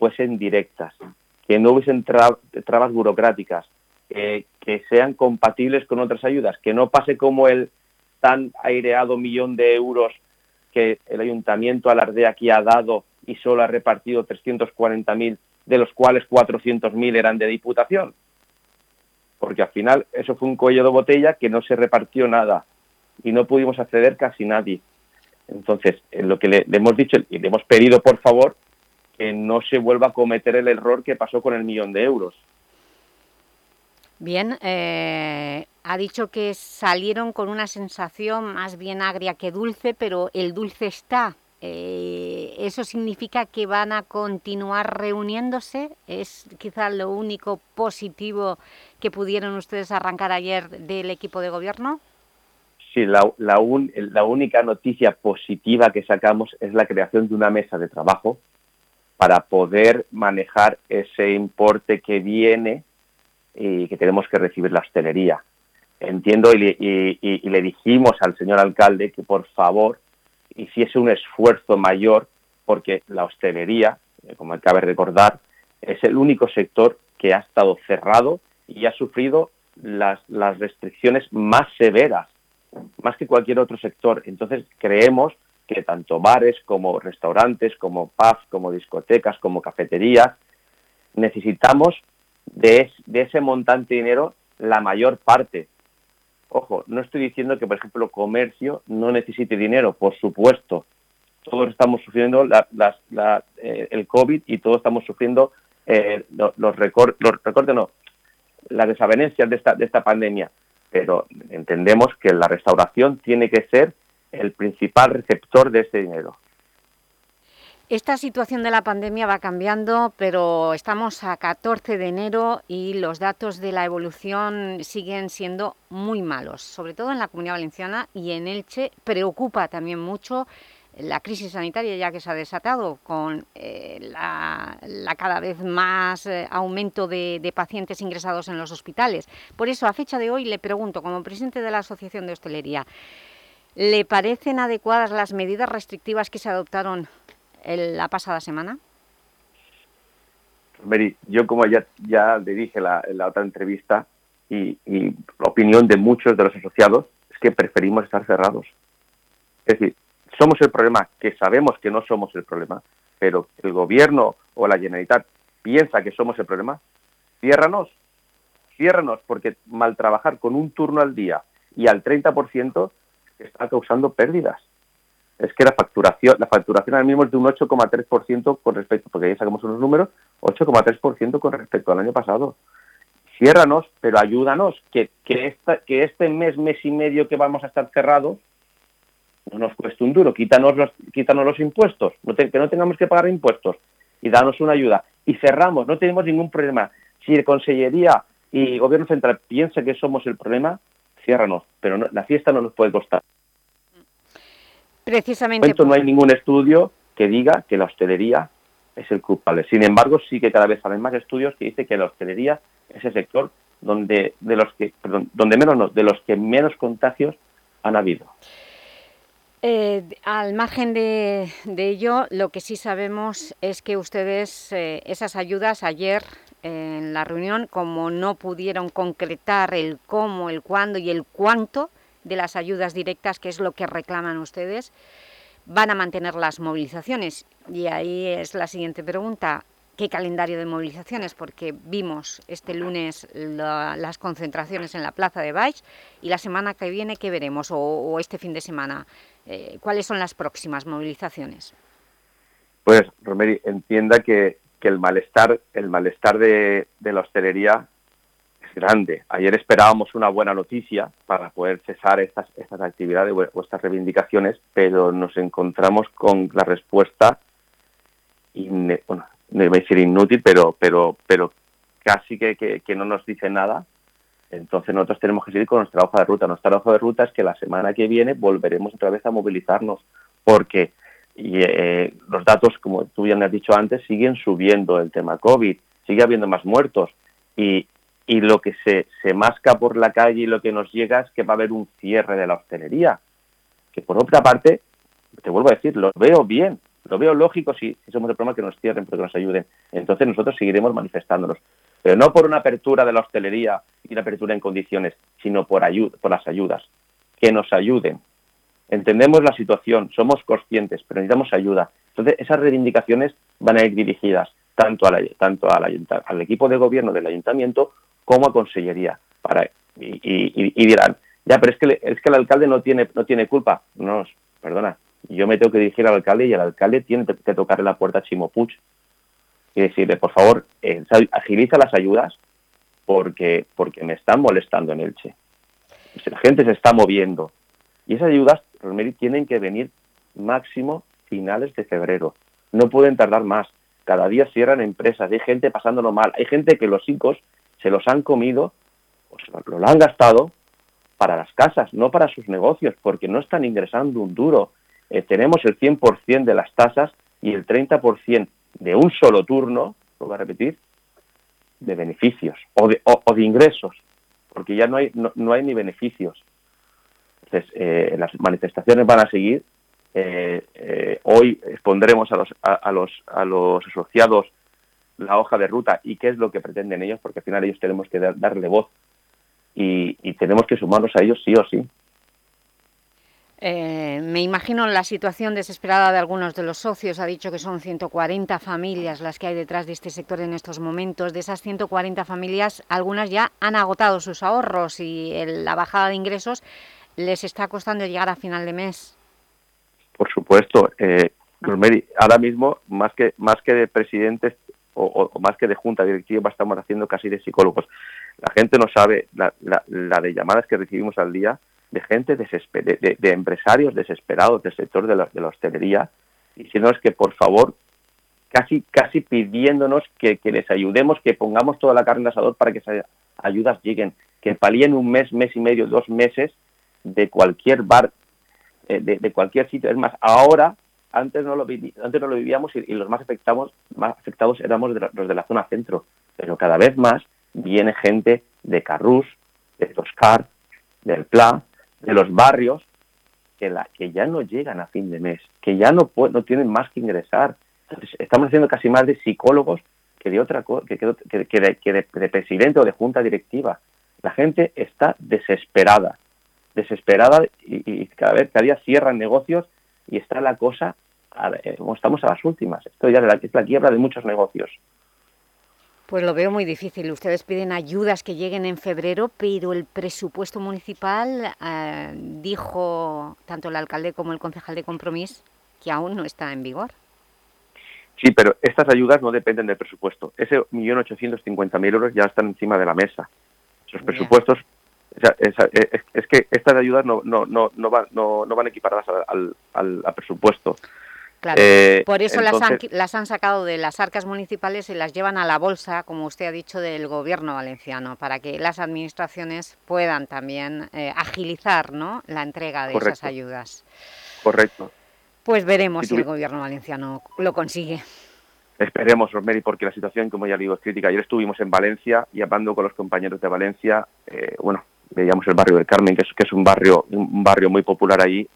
fuesen directas, que no hubiesen trabas burocráticas, que sean compatibles con otras ayudas, que no pase como el tan aireado millón de euros que el ayuntamiento alardea aquí ha dado y solo ha repartido 340.000, de los cuales 400.000 eran de diputación. Porque al final eso fue un cuello de botella que no se repartió nada y no pudimos acceder casi nadie. Entonces, en lo que le hemos dicho y le hemos pedido, por favor, que no se vuelva a cometer el error que pasó con el millón de euros. Bien, eh, ha dicho que salieron con una sensación más bien agria que dulce, pero el dulce está. Eh, ¿Eso significa que van a continuar reuniéndose? ¿Es quizá lo único positivo que pudieron ustedes arrancar ayer del equipo de gobierno? Sí, la, la única noticia positiva que sacamos es la creación de una mesa de trabajo para poder manejar ese importe que viene y que tenemos que recibir la hostelería. Entiendo y, le dijimos al señor alcalde que por favor hiciese un esfuerzo mayor porque la hostelería, eh, como acaba de recordar, es el único sector que ha estado cerrado y ha sufrido las, las restricciones más severas, más que cualquier otro sector. Entonces creemos que tanto bares como restaurantes, como pubs, como discotecas, como cafeterías, necesitamos de, ese montante de dinero la mayor parte. Ojo, no estoy diciendo que, por ejemplo, comercio no necesite dinero, por supuesto. Todos estamos sufriendo eh, el COVID y todos estamos sufriendo eh, los, los recortes, no, las desavenencias de esta, de esta pandemia. Pero entendemos que la restauración tiene que ser el principal receptor de ese dinero. Esta situación de la pandemia va cambiando, pero estamos a 14 de enero y los datos de la evolución siguen siendo muy malos, sobre todo en la Comunidad Valenciana y en Elche. Preocupa también mucho la crisis sanitaria ya que se ha desatado con eh, la, cada vez más eh, aumento de, de, pacientes ingresados en los hospitales. Por eso, a fecha de hoy, le pregunto, como presidente de la Asociación de Hostelería, ¿le parecen adecuadas las medidas restrictivas que se adoptaron la pasada semana? Mary, yo como ya, ya le dije en la otra entrevista y, y la opinión de muchos de los asociados es que preferimos estar cerrados. Es decir, somos el problema, que sabemos que no somos el problema, pero el gobierno o la Generalitat piensa que somos el problema, ciérranos, ciérranos, porque mal trabajar con un turno al día y al 30% está causando pérdidas es que la facturación, la facturación ahora mismo es de un 8,3% con respecto, porque ahí sacamos unos números, 8,3% con respecto al año pasado. Ciérranos, pero ayúdanos, que, que, esta, que este mes, mes y medio que vamos a estar cerrados, no nos cueste un duro, quítanos los, quítanos los impuestos, no que no tengamos que pagar impuestos y danos una ayuda. Y cerramos, no tenemos ningún problema. Si la Consellería y Gobierno Central piensa que somos el problema, ciérranos, pero la fiesta no nos puede costar. Precisamente. no hay ningún estudio que diga que la hostelería es el culpable. Sin embargo, sí que cada vez salen más estudios que dicen que la hostelería es el sector donde de los que donde menos de los que menos contagios han habido. Eh, al margen de, ello, lo que sí sabemos es que ustedes, eh, esas ayudas ayer en la reunión, como no pudieron concretar el cómo, el cuándo y el cuánto, de las ayudas directas, que es lo que reclaman ustedes, van a mantener las movilizaciones. Y ahí es la siguiente pregunta. ¿Qué calendario de movilizaciones? Porque vimos este lunes las concentraciones en la Plaza de Baix y la semana que viene, ¿qué veremos? O, este fin de semana, eh, ¿cuáles son las próximas movilizaciones? Pues, Romeri, entienda que, el malestar, el malestar de la hostelería grande. Ayer esperábamos una buena noticia para poder cesar estas, estas actividades o estas reivindicaciones, pero nos encontramos con la respuesta, bueno, no iba a decir inútil, pero, pero, pero casi que, que, no nos dice nada. Entonces nosotros tenemos que seguir con nuestra hoja de ruta. Nuestra hoja de ruta es que la semana que viene volveremos otra vez a movilizarnos, porque y, eh, los datos, como tú ya me has dicho antes, siguen subiendo el tema COVID, sigue habiendo más muertos y, y lo que se, se masca por la calle y lo que nos llega es que va a haber un cierre de la hostelería. Que por otra parte, te vuelvo a decir, lo veo bien, lo veo lógico si, somos el problema que nos cierren, pero que nos ayuden. Entonces nosotros seguiremos manifestándonos. Pero no por una apertura de la hostelería y una apertura en condiciones, sino por, por las ayudas. Que nos ayuden. Entendemos la situación, somos conscientes, pero necesitamos ayuda. Entonces esas reivindicaciones van a ir dirigidas tanto, tanto al equipo de gobierno del ayuntamiento como a Consellería. Para, y, dirán, ya, pero es que, es que el alcalde no tiene, no tiene culpa. No, perdona, yo me tengo que dirigir al alcalde y el alcalde tiene que tocarle la puerta a Chimo Puig y decirle, por favor, eh, agiliza las ayudas porque, porque me están molestando en Elche. La gente se está moviendo. Y esas ayudas, Rosemary, tienen que venir máximo finales de febrero. No pueden tardar más. Cada día cierran empresas, hay gente pasándolo mal, hay gente que los hijos se los han comido o se lo han gastado para las casas, no para sus negocios, porque no están ingresando un duro. Eh, tenemos el 100% de las tasas y el 30% de un solo turno, lo voy a repetir, de beneficios o de, o, de ingresos, porque ya no hay, no, hay ni beneficios. Entonces, eh, las manifestaciones van a seguir. Eh, hoy expondremos a los, a, los, a los asociados la hoja de ruta y qué es lo que pretenden ellos, porque al final ellos tenemos que darle voz y, tenemos que sumarnos a ellos sí o sí. Eh, me imagino la situación desesperada de algunos de los socios. Ha dicho que son 140 familias las que hay detrás de este sector en estos momentos. De esas 140 familias, algunas ya han agotado sus ahorros y la bajada de ingresos les está costando llegar a final de mes. Por supuesto. Eh, ahora mismo, más que, más que de presidentes o, más que de junta directiva, estamos haciendo casi de psicólogos. La gente no sabe la, la de llamadas que recibimos al día de gente de, de, empresarios desesperados del sector de la, de la hostelería, diciéndonos que por favor, casi, casi pidiéndonos que, les ayudemos, que pongamos toda la carne en asador para que esas ayudas lleguen, que palíen un mes, mes y medio, dos meses de cualquier bar, eh, de, cualquier sitio. Es más, ahora, antes no lo, antes no lo vivíamos y, los más afectados, más afectados éramos los de la zona centro, pero cada vez más viene gente de Carrús, de Toscar, del Pla, de los barrios que, la, que ya no llegan a fin de mes, que ya no, no tienen más que ingresar. Entonces, estamos haciendo casi más de psicólogos que de otra que, que, que, de, presidente o de junta directiva. La gente está desesperada, desesperada y, cada vez cada día cierran negocios y está la cosa, eh, como estamos a las últimas. Esto ya es la quiebra de muchos negocios. Pues lo veo muy difícil. Ustedes piden ayudas que lleguen en febrero, pero el presupuesto municipal, eh, dijo tanto el alcalde como el concejal de Compromís, que aún no está en vigor. Sí, pero estas ayudas no dependen del presupuesto. Ese 1.850.000 euros ya están encima de la mesa. Esos presupuestos, es, que estas ayudas no, no, no, no, van, no, van equiparadas al, al presupuesto. Claro, eh, por eso las, han, las han sacado de las arcas municipales y las llevan a la bolsa, como usted ha dicho, del gobierno valenciano, para que las administraciones puedan también eh, agilizar ¿no? la entrega de esas ayudas. Correcto. Pues veremos si, el gobierno valenciano lo consigue. Esperemos, Rosemary, porque la situación, como ya digo, es crítica. Ayer estuvimos en Valencia y hablando con los compañeros de Valencia, eh, bueno, veíamos el barrio del Carmen, que es, que es un, barrio, un barrio muy popular allí,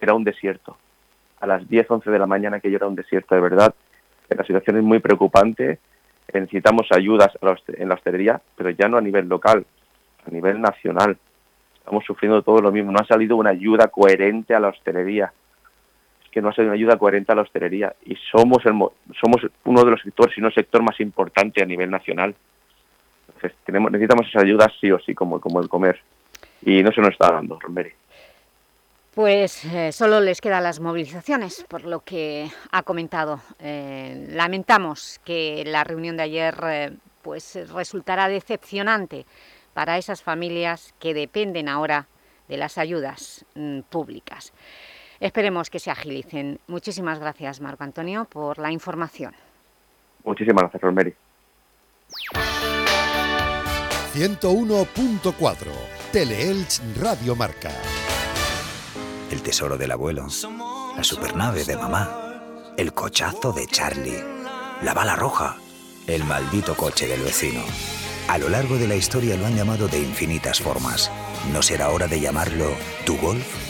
era un desierto a las 10, 11 de la mañana, que yo era un desierto de verdad. La situación es muy preocupante. Necesitamos ayudas en la hostelería, pero ya no a nivel local, a nivel nacional. Estamos sufriendo todo lo mismo. No ha salido una ayuda coherente a la hostelería. Es que no ha salido una ayuda coherente a la hostelería. Y somos, el, somos uno de los sectores, si no el sector más importante a nivel nacional. Tenemos, necesitamos esas ayudas sí o sí, como, como el comer. Y no se nos está dando, Romberi. Pues eh, solo les quedan las movilizaciones, por lo que ha comentado. Eh, lamentamos que la reunión de ayer eh, pues resultará decepcionante para esas familias que dependen ahora de las ayudas mm, públicas. Esperemos que se agilicen. Muchísimas gracias, Marco Antonio, por la información. Muchísimas gracias, Rosemary. 101.4 Teleelch Radio Marca el tesoro del abuelo, la supernave de mamá, el cochazo de Charlie, la bala roja, el maldito coche del vecino. A lo largo de la historia lo han llamado de infinitas formas. ¿No será hora de llamarlo tu Golf?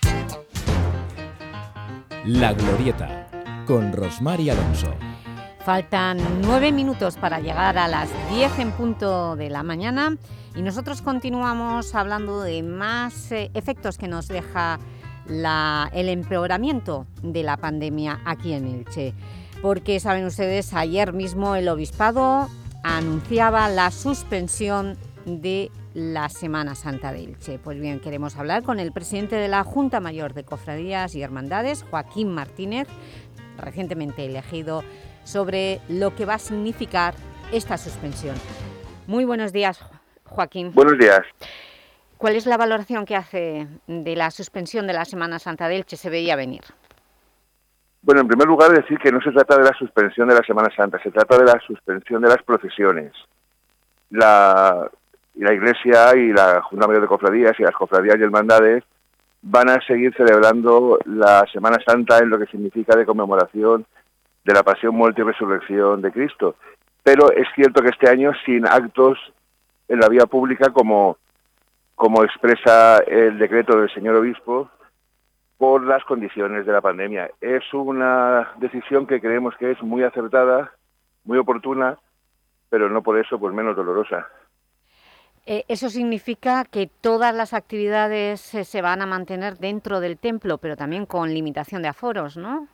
La Glorieta, con Rosmar y Alonso. Faltan nueve minutos para llegar a las 10 en punto de la mañana y nosotros continuamos hablando de más eh, efectos que nos deja el empeoramiento de la pandemia aquí en Elche. Porque, saben ustedes, ayer mismo el Obispado anunciaba la suspensión de la Semana Santa de Elche. Pues bien, queremos hablar con el presidente de la Junta Mayor de Cofradías y Hermandades, Joaquín Martínez, recientemente elegido, sobre lo que va a significar esta suspensión. Muy buenos días, Jo- Joaquín. Buenos días. ¿Cuál es la valoración que hace de la suspensión de la Semana Santa de Elche? Se veía venir. Bueno, en primer lugar decir que no se trata de la suspensión de la Semana Santa, se trata de la suspensión de las procesiones. La, y la Iglesia y la Junta Mayor de Cofradías y las cofradías y hermandades van a seguir celebrando la Semana Santa en lo que significa de conmemoración de la pasión, muerte y resurrección de Cristo. Pero es cierto que este año sin actos en la vía pública como, como expresa el decreto del señor obispo, por las condiciones de la pandemia. Es una decisión que creemos que es muy acertada, muy oportuna, pero no por eso pues menos dolorosa. Eh, eso significa que todas las actividades eh, se van a mantener dentro del templo, pero también con limitación de aforos, ¿no?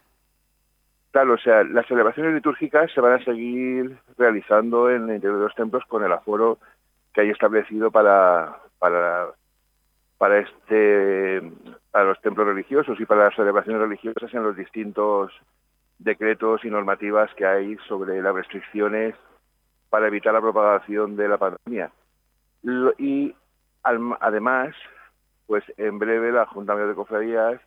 Claro, o sea, las celebraciones litúrgicas se van a seguir realizando en el interior de los templos con el aforo que hay establecido para, para, para, este, para los templos religiosos y para las celebraciones religiosas en los distintos decretos y normativas que hay sobre las restricciones para evitar la propagación de la pandemia. Y además, pues en breve la Junta Mayor de Cofradías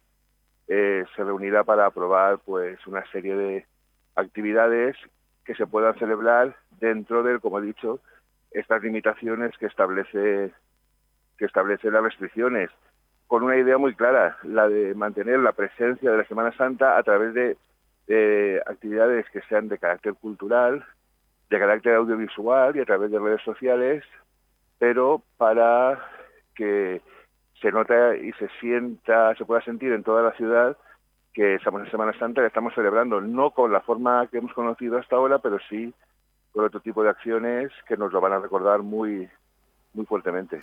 eh, se reunirá para aprobar pues una serie de actividades que se puedan celebrar dentro del, como he dicho, estas limitaciones que establece que establece las restricciones, con una idea muy clara, la de mantener la presencia de la Semana Santa a través de, de actividades que sean de carácter cultural, de carácter audiovisual y a través de redes sociales, pero para que se nota y se sienta, se pueda sentir en toda la ciudad que estamos en Semana Santa, que estamos celebrando, no con la forma que hemos conocido hasta ahora, pero sí con otro tipo de acciones que nos lo van a recordar muy, muy fuertemente.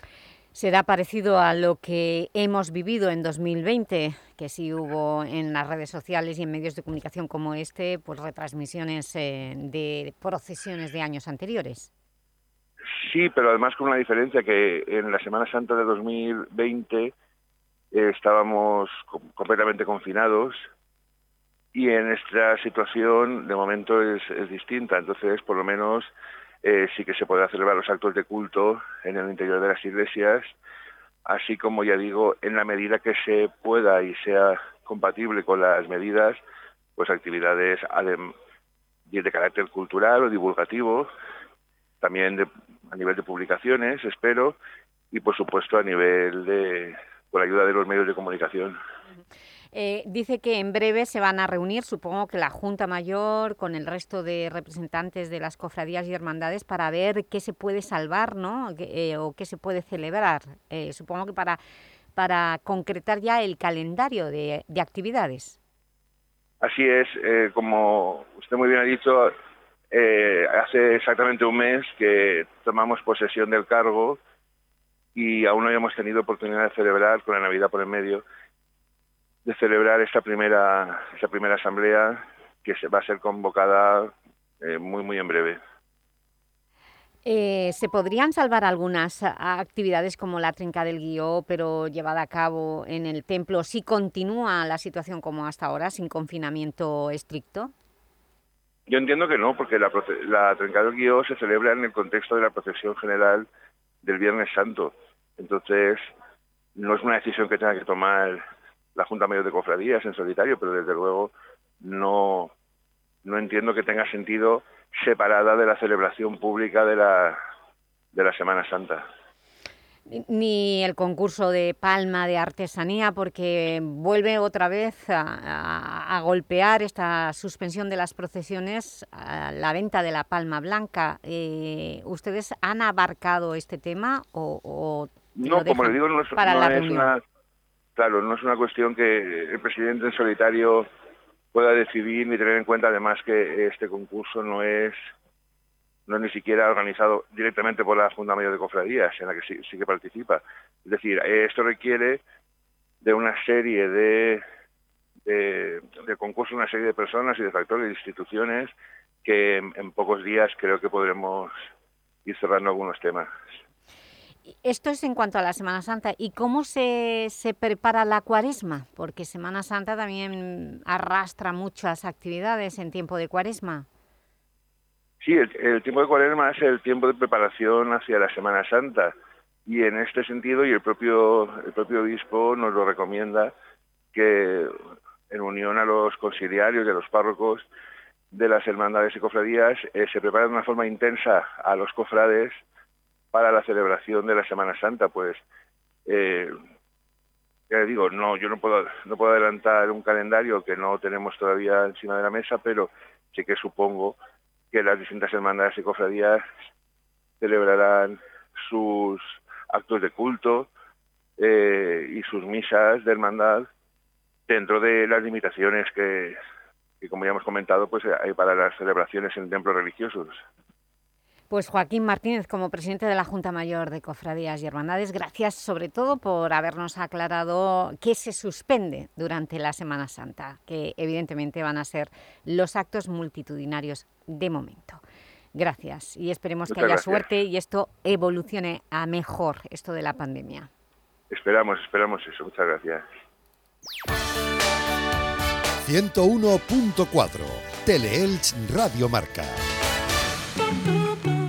Será parecido a lo que hemos vivido en 2020, que sí hubo en las redes sociales y en medios de comunicación como este, pues retransmisiones eh, de procesiones de años anteriores. Sí, pero además con una diferencia que en la Semana Santa de 2020 eh, estábamos com- completamente confinados y en esta situación de momento es, distinta. Entonces, por lo menos eh, sí que se podrá celebrar los actos de culto en el interior de las iglesias, así como ya digo, en la medida que se pueda y sea compatible con las medidas, pues actividades de carácter cultural o divulgativo, también de- a nivel de publicaciones, espero, y por supuesto a nivel de, con la ayuda de los medios de comunicación. Eh, dice que en breve se van a reunir, supongo que la Junta Mayor, con el resto de representantes de las cofradías y hermandades para ver qué se puede salvar ¿no? Eh, o qué se puede celebrar. Eh, supongo que para, para concretar ya el calendario de, de actividades. Así es, eh, como usted muy bien ha dicho, eh, hace exactamente un mes que tomamos posesión del cargo y aún no habíamos tenido oportunidad de celebrar, con la Navidad por en medio, de celebrar esta primera, esta primera asamblea que se va a ser convocada eh, muy, muy en breve. Eh, ¿Se podrían salvar algunas actividades como la trinca del guió, pero llevada a cabo en el templo, si continúa la situación como hasta ahora, sin confinamiento estricto? Yo entiendo que no, porque la, la Trencada del Guió se celebra en el contexto de la procesión general del Viernes Santo. Entonces, no es una decisión que tenga que tomar la Junta Mayor de Cofradías en solitario, pero desde luego no, no entiendo que tenga sentido separada de la celebración pública de la, de la Semana Santa ni el concurso de palma de artesanía porque vuelve otra vez a, golpear esta suspensión de las procesiones a la venta de la palma blanca. Eh, ¿Ustedes han abarcado este tema o, no, como le digo, no es, una, claro, no es una cuestión que el presidente en solitario pueda decidir ni tener en cuenta además que este concurso no es no es ni siquiera organizado directamente por la Junta Mayor de Cofradías, en la que sí, que participa. Es decir, esto requiere de una serie de, de, concursos, una serie de personas y de factores, de instituciones, que en, pocos días creo que podremos ir cerrando algunos temas. Esto es en cuanto a la Semana Santa. ¿Y cómo se, se, prepara la cuaresma? Porque Semana Santa también arrastra muchas actividades en tiempo de cuaresma. Sí, el, tiempo de cuaresma es el tiempo de preparación hacia la Semana Santa. Y en este sentido y el propio el propio obispo nos lo recomienda que en unión a los conciliarios y a los párrocos de las hermandades y cofradías eh, se prepara de una forma intensa a los cofrades para la celebración de la Semana Santa, pues eh, ya digo, no, yo no puedo, no puedo adelantar un calendario que no tenemos todavía encima de la mesa, pero sí que supongo que las distintas hermandades y cofradías celebrarán sus actos de culto eh, y sus misas de hermandad dentro de las limitaciones que, como ya hemos comentado, pues hay para las celebraciones en templos religiosos. Pues Joaquín Martínez, como presidente de la Junta Mayor de Cofradías y Hermandades, gracias sobre todo por habernos aclarado qué se suspende durante la Semana Santa, que evidentemente van a ser los actos multitudinarios de momento. Gracias y esperemos que haya suerte y esto evolucione a mejor, esto de la pandemia. Esperamos, esperamos eso. Muchas gracias. 101.4 Teleelch Radio Marca.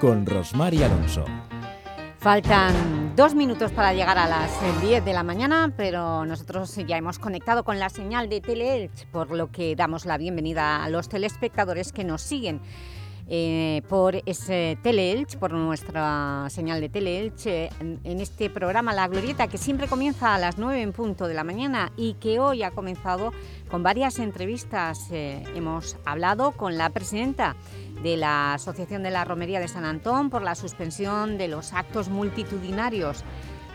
con Rosmar y Alonso. Faltan dos minutos para llegar a las 10 de la mañana, pero nosotros ya hemos conectado con la señal de Teleelch, por lo que damos la bienvenida a los telespectadores que nos siguen eh, por ese Teleelch, por nuestra señal de Teleelch, eh, en, este programa La Glorieta, que siempre comienza a las 9 en punto de la mañana y que hoy ha comenzado con varias entrevistas. Eh, hemos hablado con la presidenta de la Asociación de la Romería de San Antón por la suspensión de los actos multitudinarios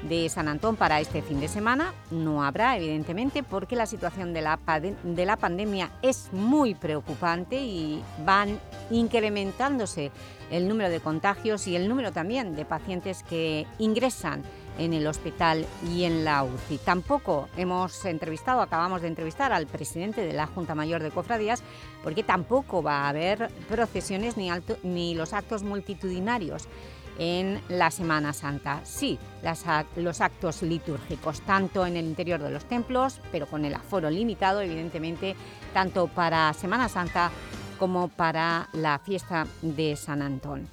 de San Antón para este fin de semana. No habrá, evidentemente, porque la situación de la, de la pandemia es muy preocupante y van incrementándose el número de contagios y el número también de pacientes que ingresan en el hospital y en la UCI. Tampoco hemos entrevistado, acabamos de entrevistar al presidente de la Junta Mayor de Cofradías, porque tampoco va a haber procesiones ni, los actos multitudinarios en la Semana Santa. Sí, los actos litúrgicos, tanto en el interior de los templos, pero con el aforo limitado, evidentemente, tanto para Semana Santa como para la fiesta de San Antón.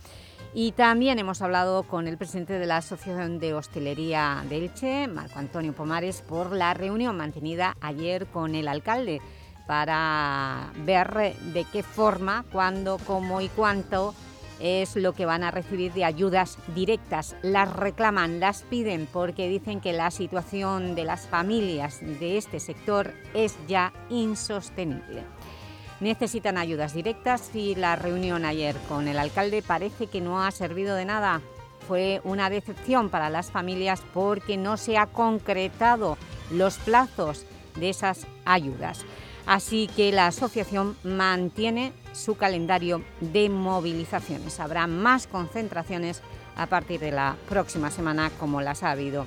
Y también hemos hablado con el presidente de la Asociación de Hostelería de Elche, Marco Antonio Pomares, por la reunión mantenida ayer con el alcalde para ver de qué forma, cuándo, cómo y cuánto es lo que van a recibir de ayudas directas. Las reclaman, las piden porque dicen que la situación de las familias de este sector es ya insostenible necesitan ayudas directas y la reunión ayer con el alcalde parece que no ha servido de nada. Fue una decepción para las familias porque no se ha concretado los plazos de esas ayudas. Así que la asociación mantiene su calendario de movilizaciones. Habrá más concentraciones a partir de la próxima semana como las ha habido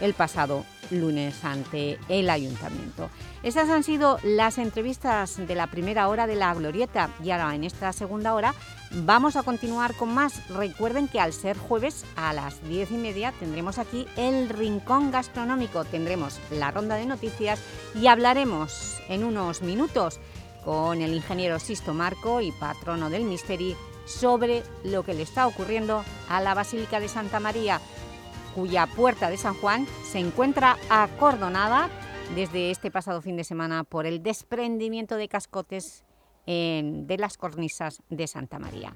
el pasado lunes ante el Ayuntamiento. Estas han sido las entrevistas de la primera hora de la Glorieta y ahora en esta segunda hora vamos a continuar con más. Recuerden que al ser jueves a las diez y media tendremos aquí el Rincón Gastronómico, tendremos la ronda de noticias y hablaremos en unos minutos con el ingeniero Sisto Marco y patrono del Misteri sobre lo que le está ocurriendo a la Basílica de Santa María cuya puerta de San Juan se encuentra acordonada desde este pasado fin de semana por el desprendimiento de cascotes de las cornisas de Santa María.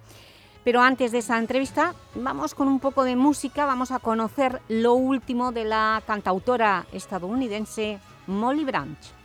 Pero antes de esa entrevista, vamos con un poco de música, vamos a conocer lo último de la cantautora estadounidense Molly Branch.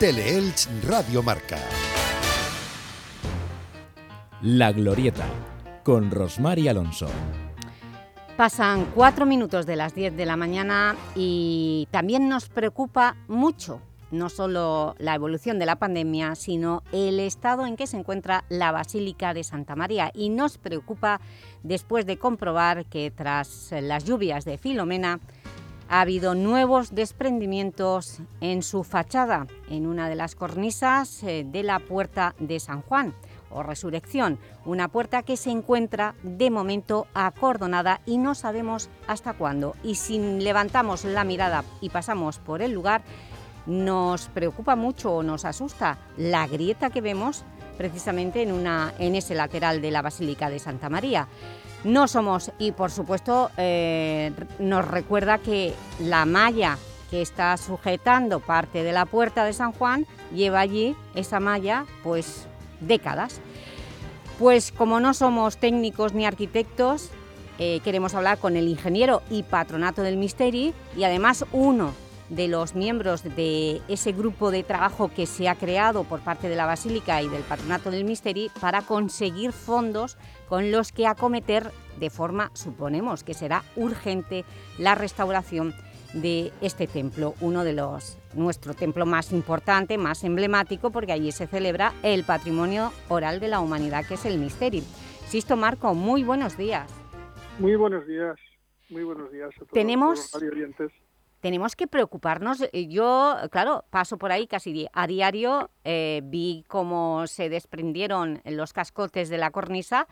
Teleelch Radio Marca. La Glorieta, con Rosmar Alonso. Pasan cuatro minutos de las 10 de la mañana y también nos preocupa mucho no solo la evolución de la pandemia, sino el estado en que se encuentra la Basílica de Santa María y nos preocupa después de comprobar que tras las lluvias de Filomena ha habido nuevos desprendimientos en su fachada, en una de las cornisas eh, de la Puerta de San Juan o Resurrección, una puerta que se encuentra de momento acordonada y no sabemos hasta cuándo. Y si levantamos la mirada y pasamos por el lugar, nos preocupa mucho o nos asusta la grieta que vemos precisamente en, una, en ese lateral de la Basílica de Santa María. No somos, y por supuesto eh, nos recuerda que la malla que está sujetando parte de la puerta de San Juan lleva allí esa malla pues décadas. Pues como no somos técnicos ni arquitectos, eh, queremos hablar con el ingeniero y patronato del Misteri y además uno de los miembros de ese grupo de trabajo que se ha creado por parte de la Basílica y del Patronato del Misteri para conseguir fondos con los que acometer de forma, suponemos que será urgente, la restauración de este templo, uno de los nuestro templo más importante, más emblemático, porque allí se celebra el patrimonio oral de la humanidad, que es el Misteri. Sisto Marco, muy buenos días. Muy buenos días, muy buenos días a todos Tenemos, los. Tenemos que preocuparnos. Eh, Yo, claro, paso por ahí casi a diario, eh, vi cómo se desprendieron los cascotes de la cornisa,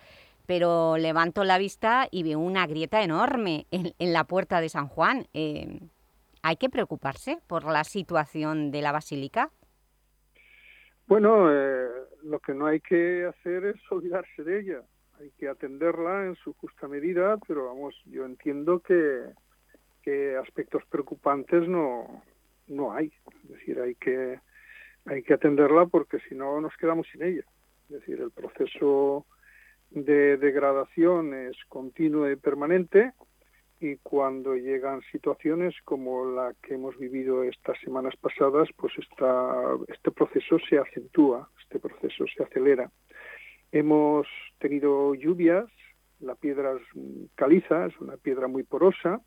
pero levanto la vista y veo una grieta enorme en, la puerta de San Juan. Eh, ¿Hay que preocuparse por la situación de la basílica? Bueno, eh, lo que no hay que hacer es olvidarse de ella. Hay que atenderla en su justa medida, pero vamos, yo entiendo que, que aspectos preocupantes no, no hay. Es decir, hay que, hay que atenderla porque si no nos quedamos sin ella. Es decir, el proceso de degradación es continuo y permanente y cuando llegan situaciones como la que hemos vivido estas semanas pasadas, pues esta, este proceso se acentúa, este proceso se acelera. Hemos tenido lluvias, la piedra es caliza, es una piedra muy porosa,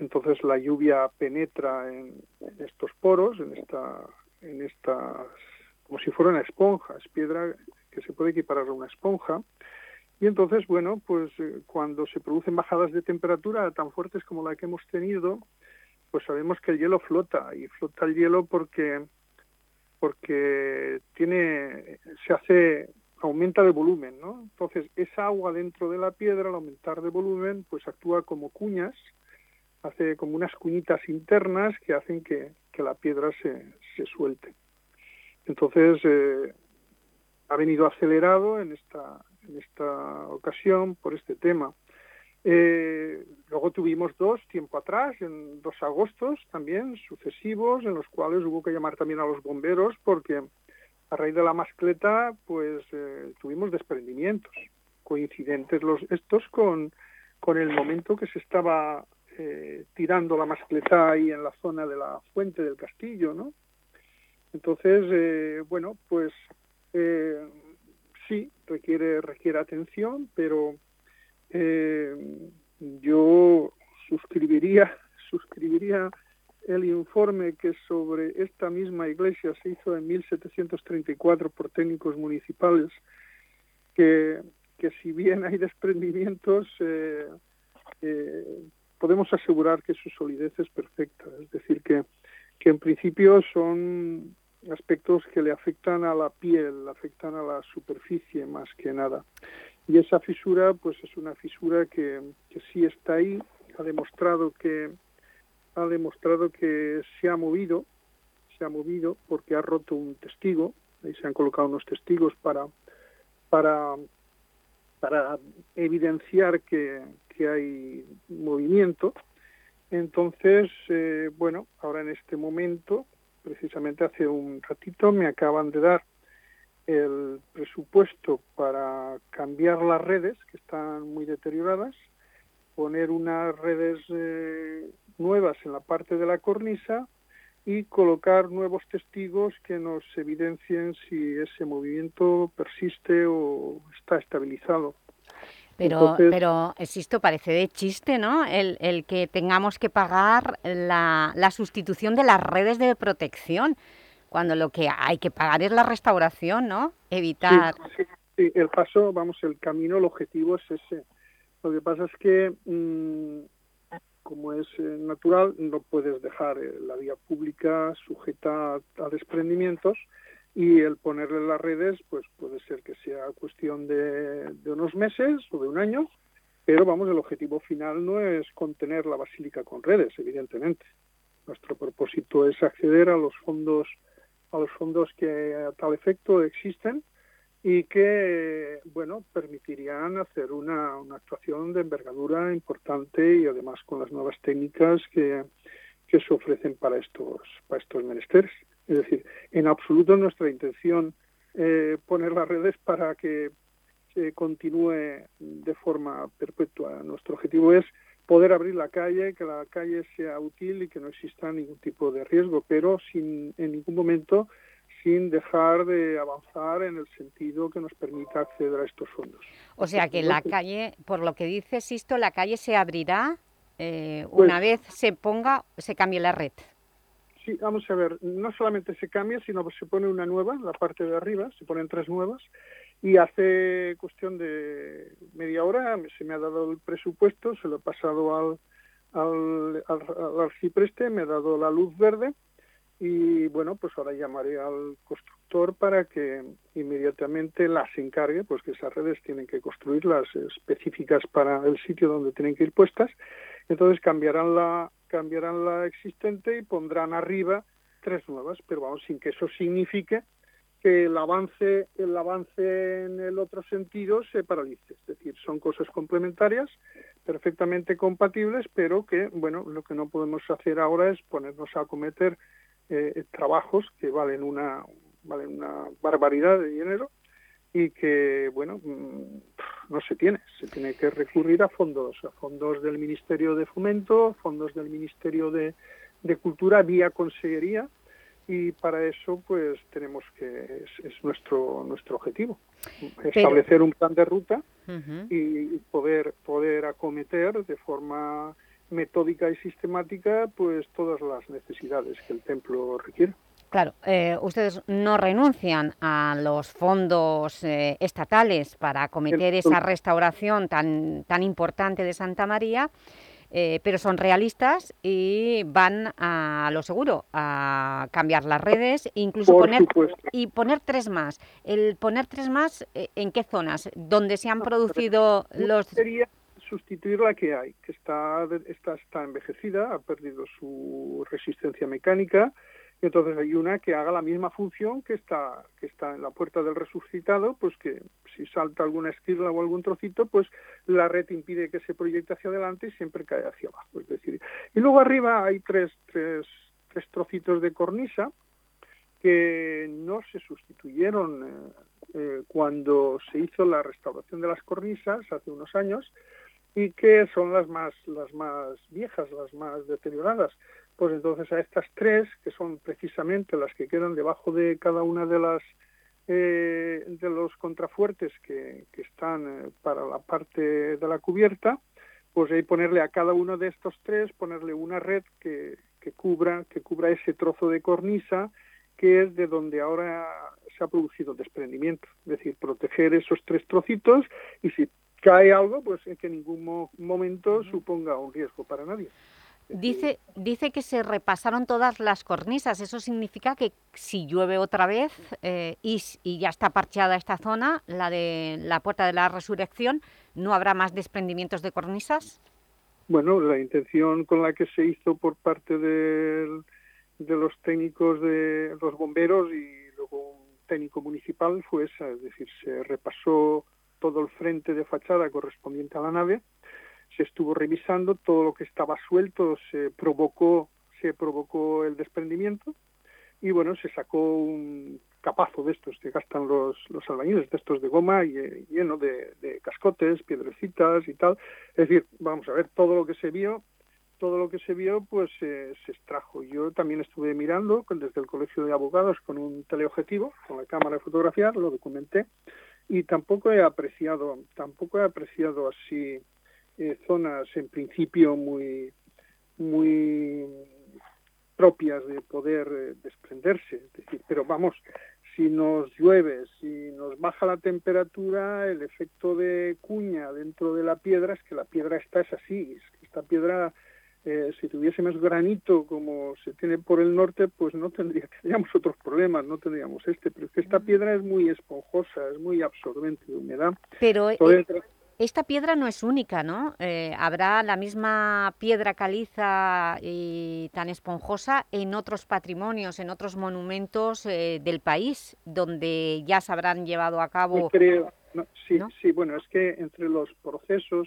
entonces la lluvia penetra en, estos poros, en esta, en estas, como si fuera una esponja, es piedra que se puede equiparar a una esponja, y entonces, bueno, pues eh, cuando se producen bajadas de temperatura tan fuertes como la que hemos tenido, pues sabemos que el hielo flota y flota el hielo porque porque tiene se hace aumenta de volumen, ¿no? Entonces, esa agua dentro de la piedra al aumentar de volumen, pues actúa como cuñas, hace como unas cuñitas internas que hacen que, que la piedra se, se suelte. Entonces, eh, ha venido acelerado en esta en esta ocasión por este tema. Eh, luego tuvimos dos tiempo atrás, en dos agostos también sucesivos, en los cuales hubo que llamar también a los bomberos porque a raíz de la mascleta pues eh, tuvimos desprendimientos coincidentes los estos con, con el momento que se estaba eh, tirando la mascleta ahí en la zona de la fuente del castillo, ¿no? Entonces, eh, bueno, pues eh, sí, requiere, requiere atención, pero yo suscribiría, [laughs] suscribiría el informe que sobre esta misma iglesia se hizo en 1734 por técnicos municipales, que, que si bien hay desprendimientos, podemos asegurar que su solidez es perfecta. Es decir, que, en principio son aspectos que le afectan a la piel, afectan a la superficie más que nada. Y esa fisura, pues es una fisura que, sí está ahí, ha demostrado que ha demostrado que se ha movido, se ha movido porque ha roto un testigo, ahí se han colocado unos testigos para para evidenciar que, que hay movimiento. Entonces, eh, bueno, ahora en este momento precisamente hace un ratito me acaban de dar el presupuesto para cambiar las redes que están muy deterioradas, poner unas redes eh, nuevas en la parte de la cornisa y colocar nuevos testigos que nos evidencien si ese movimiento persiste o está estabilizado. Pero, Entonces- pero esto parece de chiste, ¿no? El, el que tengamos que pagar la, la sustitución de las redes de protección, cuando lo que hay que pagar es la restauración, ¿no? Evitar... Sí, sí, el paso, vamos, el camino, el objetivo es ese. Lo que pasa es que, mm, como es eh, natural, no puedes dejar eh, la vía pública sujeta a desprendimientos y el ponerle las redes, pues puede ser que sea cuestión de, unos meses o de un año, pero vamos, el objetivo final no es contener la basílica con redes, evidentemente. Nuestro propósito es acceder a los fondos a los fondos que a tal efecto existen y que bueno permitirían hacer una, una actuación de envergadura importante y además con las nuevas técnicas que, que se ofrecen para estos para estos menesteres es decir en absoluto es nuestra intención eh, poner las redes para que se continúe de forma perpetua nuestro objetivo es poder abrir la calle, que la calle sea útil y que no exista ningún tipo de riesgo, pero sin en ningún momento sin dejar de avanzar en el sentido que nos permita acceder a estos fondos. O sea que la calle, por lo que dice Sisto, la calle se abrirá eh, una pues vez se ponga, se cambie la red. Sí, vamos a ver, no solamente se cambia, sino que se pone una nueva, la parte de arriba, se ponen tres nuevas, y hace cuestión de media hora se me ha dado el presupuesto, se lo he pasado al, al, al, arcipreste, me ha dado la luz verde, y bueno, pues ahora llamaré al constructor para que inmediatamente las encargue, pues que esas redes tienen que construirlas específicas para el sitio donde tienen que ir puestas, entonces cambiarán la, cambiarán la existente y pondrán arriba tres nuevas, pero vamos, sin que eso signifique que el avance, el avance en el otro sentido se paralice. Es decir, son cosas complementarias, perfectamente compatibles, pero que, bueno, lo que no podemos hacer ahora es ponernos a cometer eh, trabajos que valen una, valen una barbaridad de dinero y que, bueno, mm, no se tiene. Se tiene que recurrir a fondos, a fondos del Ministerio de Fomento, fondos del Ministerio de, Cultura vía Consellería y para eso pues tenemos que es, nuestro nuestro objetivo establecer un plan de ruta y poder poder acometer de forma metódica y sistemática pues todas las necesidades que el templo requiere. Claro, eh, ustedes no renuncian a los fondos eh, estatales para acometer esa restauración tan, tan importante de Santa María, eh, pero son realistas y van a lo seguro, a cambiar las redes, incluso poner, y poner tres más. El poner tres más, ¿en qué zonas? ¿Dónde se han producido los...? Sería sustituir la que hay, que está, está, está envejecida, ha perdido su resistencia mecánica, y entonces hay una que haga la misma función que está que está en la puerta del resucitado, pues que si salta alguna esquirla o algún trocito, pues la red impide que se proyecte hacia adelante y siempre cae hacia abajo. Es decir, y luego arriba hay tres, tres, tres trocitos de cornisa que no se sustituyeron eh, eh, cuando se hizo la restauración de las cornisas hace unos años y que son las más las más viejas, las más deterioradas pues entonces a estas tres, que son precisamente las que quedan debajo de cada una de las eh, de los contrafuertes que, están eh, para la parte de la cubierta, pues ahí ponerle a cada uno de estos tres, ponerle una red que, que cubra, que cubra ese trozo de cornisa que es de donde ahora se ha producido desprendimiento, es decir, proteger esos tres trocitos y si cae algo, pues en que en ningún momento suponga un riesgo para nadie. Dice, dice que se repasaron todas las cornisas. ¿Eso significa que si llueve otra vez eh, y, ya está parcheada esta zona, la de la Puerta de la Resurrección, no habrá más desprendimientos de cornisas? Bueno, la intención con la que se hizo por parte de, de los técnicos de los bomberos y luego un técnico municipal fue esa, es decir, se repasó todo el frente de fachada correspondiente a la nave se estuvo revisando, todo lo que estaba suelto se provocó, se provocó el desprendimiento y bueno, se sacó un capazo de estos que gastan los, los albañiles, de estos de goma y, eh, lleno de, cascotes, piedrecitas y tal. Es decir, vamos a ver, todo lo que se vio, todo lo que se vio, pues se extrajo. Yo también estuve mirando desde el Colegio de Abogados con un teleobjetivo, con la cámara de fotografía, lo documenté y tampoco he apreciado, tampoco he apreciado así eh, zonas en principio muy, muy propias de poder eh, desprenderse. decir, pero vamos, si nos llueve, si nos baja la temperatura, el efecto de cuña dentro de la piedra es que la piedra está es así. Es que esta piedra, eh, si tuviésemos granito como se tiene por el norte, pues no tendría, [laughs] tendríamos otros problemas, no tendríamos este. Pero es que esta piedra es muy esponjosa, es muy absorbente de humedad. Pero esta piedra no es única, ¿no? Eh, ¿Habrá la misma piedra caliza y tan esponjosa en otros patrimonios, en otros monumentos eh, del país, donde ya se habrán llevado a cabo...? Creo, sí, sí, bueno, es que entre los procesos,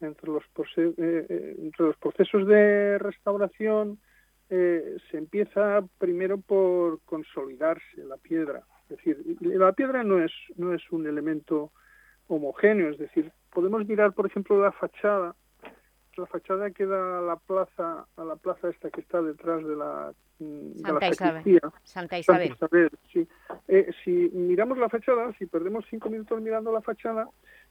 entre los, eh, entre los procesos de restauración se empieza primero por consolidarse la piedra. Es decir, la piedra no es, no es un elemento homogéneo, es decir, podemos mirar, por ejemplo, la fachada, la fachada que da a la plaza, a la plaza esta que está detrás de la, mm, de Santa la Isabel. Santa Isabel. sí. Eh, si miramos la fachada, si perdemos cinco minutos mirando la fachada,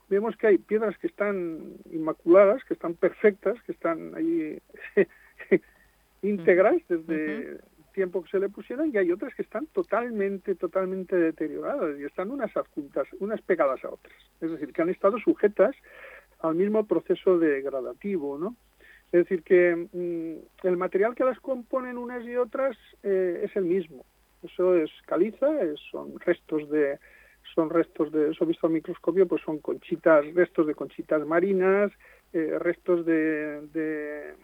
vemos que hay piedras que están inmaculadas, que están perfectas, que están ahí [laughs] íntegras desde tiempo que se le pusieron, y hay otras que están totalmente, totalmente deterioradas y están unas adjuntas, unas pegadas a otras. Es decir, que han estado sujetas al mismo proceso degradativo, ¿no? Es decir, que mm, el material que las componen unas y otras eh, es el mismo. Eso es caliza, son restos de son restos de eso visto al microscopio, pues son conchitas, restos de conchitas marinas, eh, restos de, de,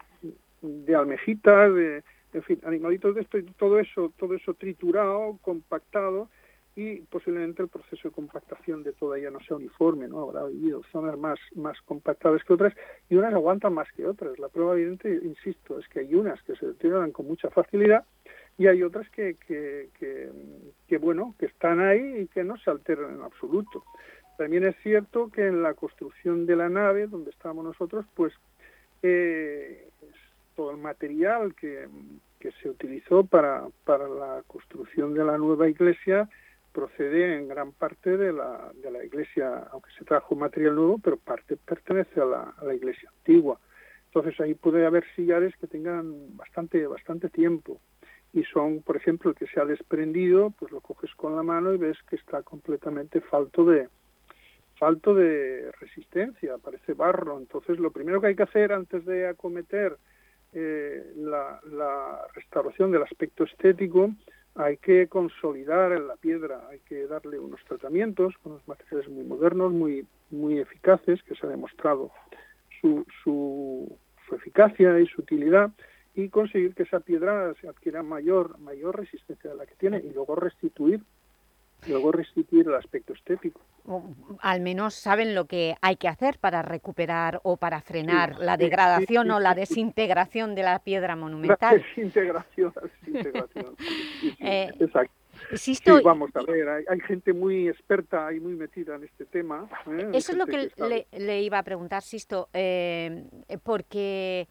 de almejitas, de, en fin, animalitos de esto, y todo eso, todo eso triturado, compactado, y posiblemente el proceso de compactación de toda ella no sea uniforme, ¿no? Habrá habido zonas más, más compactadas que otras y unas aguantan más que otras. La prueba evidente, insisto, es que hay unas que se deterioran con mucha facilidad y hay otras que, que, que, que, bueno, que están ahí y que no se alteran en absoluto. También es cierto que en la construcción de la nave donde estábamos nosotros, pues eh, todo el material que, que se utilizó para, para la construcción de la nueva iglesia procede en gran parte de la, de la iglesia, aunque se trajo material nuevo, pero parte pertenece a la, la iglesia antigua. Entonces ahí puede haber sillares que tengan bastante, bastante tiempo y son, por ejemplo, el que se ha desprendido, pues lo coges con la mano y ves que está completamente falto de falto de resistencia, parece barro. Entonces lo primero que hay que hacer antes de acometer eh, la, la restauración del aspecto estético hay que consolidar en la piedra, hay que darle unos tratamientos con unos materiales muy modernos, muy muy eficaces, que se ha demostrado su, su, su eficacia y su utilidad, y conseguir que esa piedra se adquiera mayor mayor resistencia de la que tiene y luego restituir luego restituir el aspecto estético. O, al menos saben lo que hay que hacer para recuperar o para frenar Sí, la degradación sí, o sí, la sí. desintegración de la piedra La monumental. desintegración, la desintegración. [laughs] Sí, sí, Eh, exacto. Sisto, Sí, vamos a ver, hay, hay gente muy experta y muy metida en este tema. ¿eh? Eso es lo que sabe. le, le iba a preguntar, Sisto, eh, porque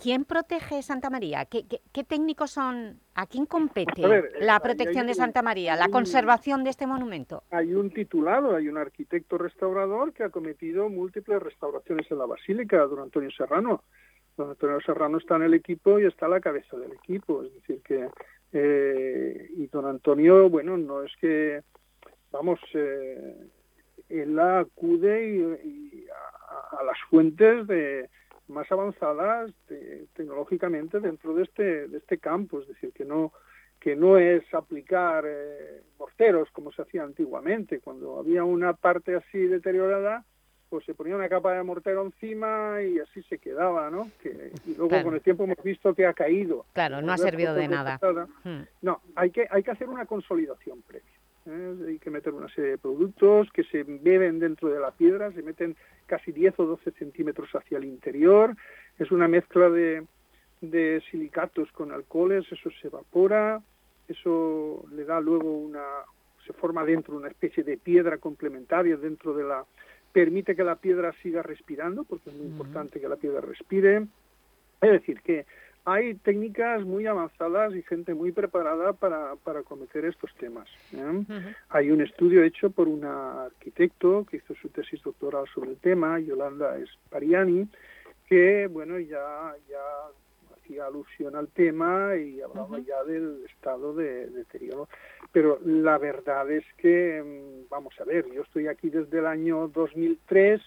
¿quién protege Santa María? ¿Qué, qué, qué técnicos son? ¿A quién compete A ver, eh, la protección de Santa María, la un- conservación de este monumento? Hay un titulado, hay un arquitecto restaurador que ha cometido múltiples restauraciones en la Basílica, don Antonio Serrano. Don Antonio Serrano está en el equipo y está a la cabeza del equipo. Es decir, que. eh, y don Antonio, bueno, no es que. Vamos, eh, él acude y, y a, a las fuentes de más avanzadas de- tecnológicamente dentro de este de este campo es decir que no que no es aplicar eh, morteros como se hacía antiguamente cuando había una parte así deteriorada pues se ponía una capa de mortero encima y así se quedaba no que y luego Claro. con el tiempo hemos visto que ha caído Claro, no ha servido de nada. Hmm. No, hay que, hay que hacer una consolidación previa. ¿Eh? Hay que meter una serie de productos que se beben dentro de la piedra, se meten casi 10 o 12 centímetros hacia el interior. Es una mezcla de, de silicatos con alcoholes, eso se evapora, eso le da luego una, se forma dentro una especie de piedra complementaria dentro de la, permite que la piedra siga respirando, porque es muy importante que la piedra respire. Es decir, que hay técnicas muy avanzadas y gente muy preparada para, para cometer estos temas. ¿eh? Hay un estudio hecho por una arquitecto que hizo su tesis doctoral sobre el tema, Yolanda Spariani, que bueno ya ya hacía alusión al tema y hablaba ya del estado de deterioro. Pero la verdad es que, mm, vamos a ver, yo estoy aquí desde el año 2003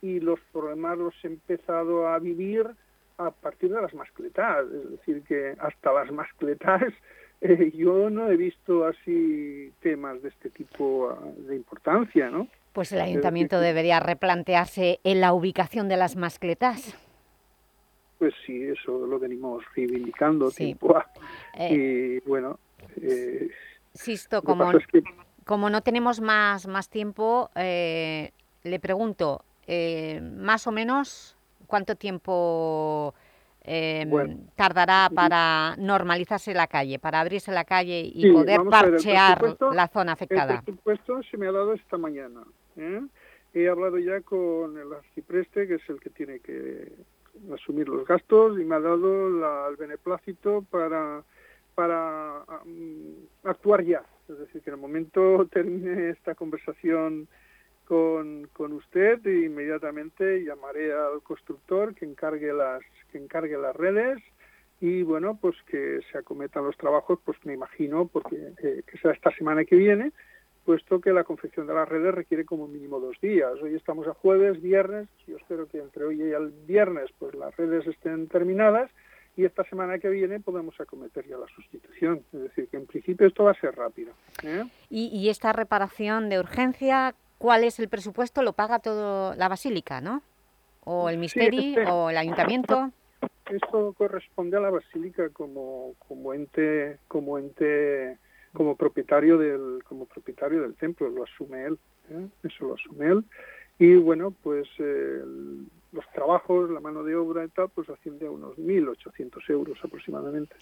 y los problemas los he empezado a vivir a partir de las mascletas, es decir, que hasta las mascletas [laughs] eh, yo no he visto así temas de este tipo ah, de importancia, ¿no? Pues el decir, ayuntamiento debería replantearse en la ubicación de las mascletas. Pues sí, eso lo venimos reivindicando Sí. tiempo A. Eh, Y bueno, eh, Sisto, como, pasa es que como no tenemos más, más tiempo, eh, le pregunto, eh, más o menos, ¿cuánto tiempo eh, Bueno. tardará para normalizarse la calle, para abrirse la calle y Sí, poder el parchear la zona El afectada? presupuesto se me ha dado esta mañana. ¿eh? He hablado ya con el arcipreste, que es el que tiene que asumir los gastos y me ha dado la, el beneplácito para, para actuar ya. Es decir, que en el momento termine esta conversación con, con usted e inmediatamente llamaré al constructor que encargue las que encargue las redes y bueno pues que se acometan los trabajos pues me imagino porque eh, que será esta semana que viene puesto que la confección de las redes requiere como mínimo dos días. Hoy estamos a jueves, viernes, yo espero que entre hoy y el viernes pues las redes estén terminadas y esta semana que viene podemos acometer ya la sustitución. Es decir, que en principio esto va a ser rápido. ¿eh? ¿Y, ¿Y, esta reparación de urgencia, cuál es el presupuesto? ¿Lo paga todo la Basílica, no? ¿O el Misteri sí, este, o el Ayuntamiento? Esto corresponde a la Basílica como, como ente... Como ente como propietario del como propietario del templo lo asume él ¿eh? eso lo asume él y bueno pues eh, los trabajos la mano de obra y tal pues asciende a unos 1.800 euros aproximadamente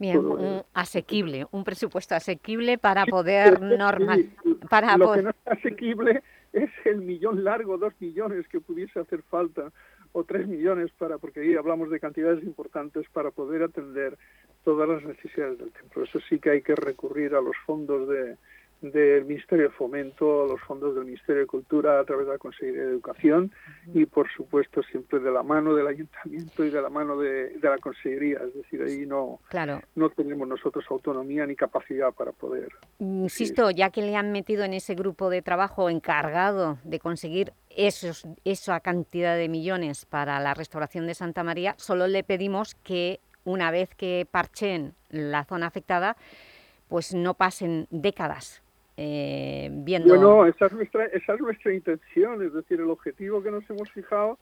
Bien, un asequible, un presupuesto asequible para poder normal... Para lo poder... que no es asequible es el millón largo, dos millones que pudiese hacer falta, o tres millones para, porque ahí hablamos de cantidades importantes para poder atender todas las necesidades del templo. Eso sí que hay que recurrir a los fondos de, del Ministerio de Fomento, los fondos del Ministerio de Cultura a través de la Consejería de Educación y, por supuesto, siempre de la mano del Ayuntamiento y de la mano de, de la Consejería. Es decir, ahí no, claro. no tenemos nosotros autonomía ni capacidad para poder... Insisto, ya que le han metido en ese grupo de trabajo encargado de conseguir esos, esa cantidad de millones para la restauración de Santa María, solo le pedimos que una vez que parchen la zona afectada, pues no pasen décadas eh, viendo... Bueno, esa es, nuestra, esa es nuestra intención, es decir, el objetivo que nos hemos fijado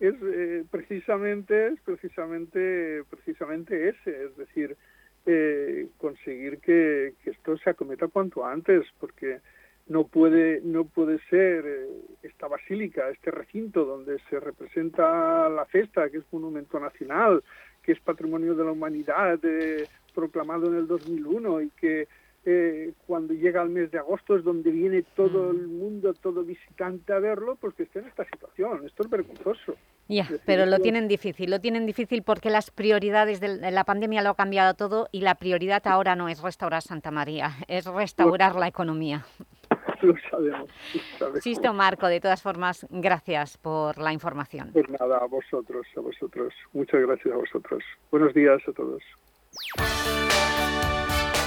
es eh, precisamente es precisamente precisamente ese, es decir, eh, conseguir que, que, esto se acometa cuanto antes, porque no puede no puede ser eh, esta basílica, este recinto donde se representa la festa, que es monumento nacional, que es patrimonio de la humanidad, eh, proclamado en el 2001 y que eh, cuando llega el mes de agosto es donde viene todo el mundo, todo visitante a verlo, pues que esté en esta situación. Esto es vergonzoso. Ya, decir, pero lo tienen difícil, lo tienen difícil porque las prioridades de la pandemia lo ha cambiado todo y la prioridad ahora no es restaurar Santa María, es restaurar la economía. [laughs] Lo sabemos, lo sabemos. Sisto Marco, de todas formas, gracias por la información. Pues nada, a vosotros, a vosotros. Muchas gracias a vosotros. Buenos días a todos.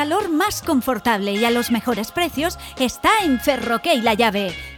Calor más confortable y a los mejores precios está en Ferroquey La Llave.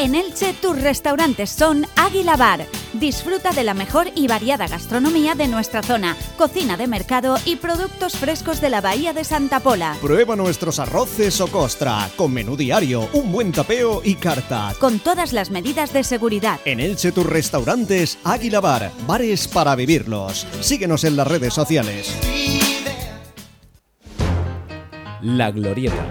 En Elche tus restaurantes son Águila Bar. Disfruta de la mejor y variada gastronomía de nuestra zona, cocina de mercado y productos frescos de la Bahía de Santa Pola. Prueba nuestros arroces o costra, con menú diario, un buen tapeo y carta. Con todas las medidas de seguridad. En Elche tus restaurantes Águila Bar, bares para vivirlos. Síguenos en las redes sociales. La Glorieta,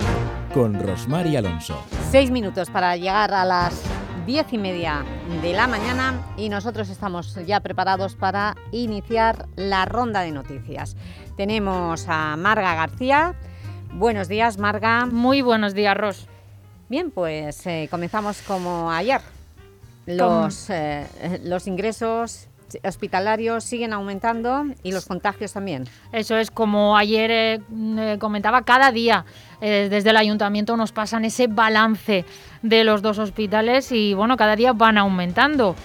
con Rosmar y Alonso. Seis minutos para llegar a las diez y media de la mañana y nosotros estamos ya preparados para iniciar la ronda de noticias. Tenemos a Marga García. Buenos días, Marga. Muy buenos días, Ros. Bien, pues eh, comenzamos como ayer. Los, eh, los ingresos hospitalarios siguen aumentando y los contagios también. Eso es como ayer eh, mm, comentaba, cada día eh, desde el ayuntamiento nos pasan ese balance de los dos hospitales y bueno, cada día van aumentando.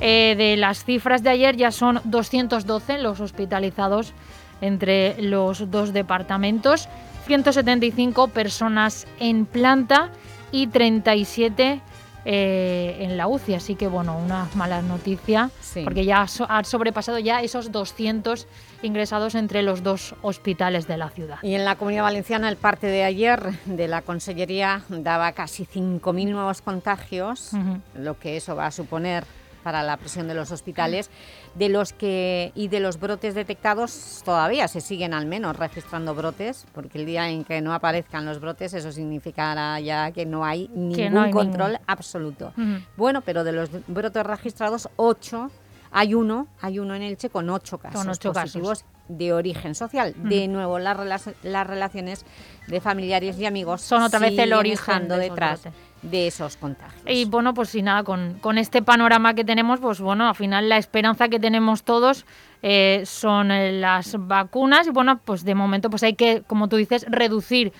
de las cifras de ayer ya son 212 los hospitalizados entre los dos departamentos, 175 personas en planta y 37 eh, en la UCI. Así que, bueno, una mala noticia, porque ya ha sobrepasado ya esos 200 ingresados entre los dos hospitales de la ciudad. Y en la Comunidad Valenciana, el parte de ayer de la Consellería daba casi 5.000 nuevos contagios, lo que eso va a suponer para la presión de los hospitales, de los que y de los brotes detectados todavía se siguen al menos registrando brotes, porque el día en que no aparezcan los brotes eso significará ya que no hay ningún control absoluto. Bueno, pero de los brotes registrados, ocho, hay uno, hay uno en Elche con ocho casos positivos de origen social. De nuevo, las, las relaciones de familiares y amigos son otra vez el origen detrás de esos contagios. Y bueno, pues si nada, con, con, este panorama que tenemos, pues bueno, al final la esperanza que tenemos todos eh, son eh, las vacunas y bueno, pues de momento pues hay que, como tú dices, reducir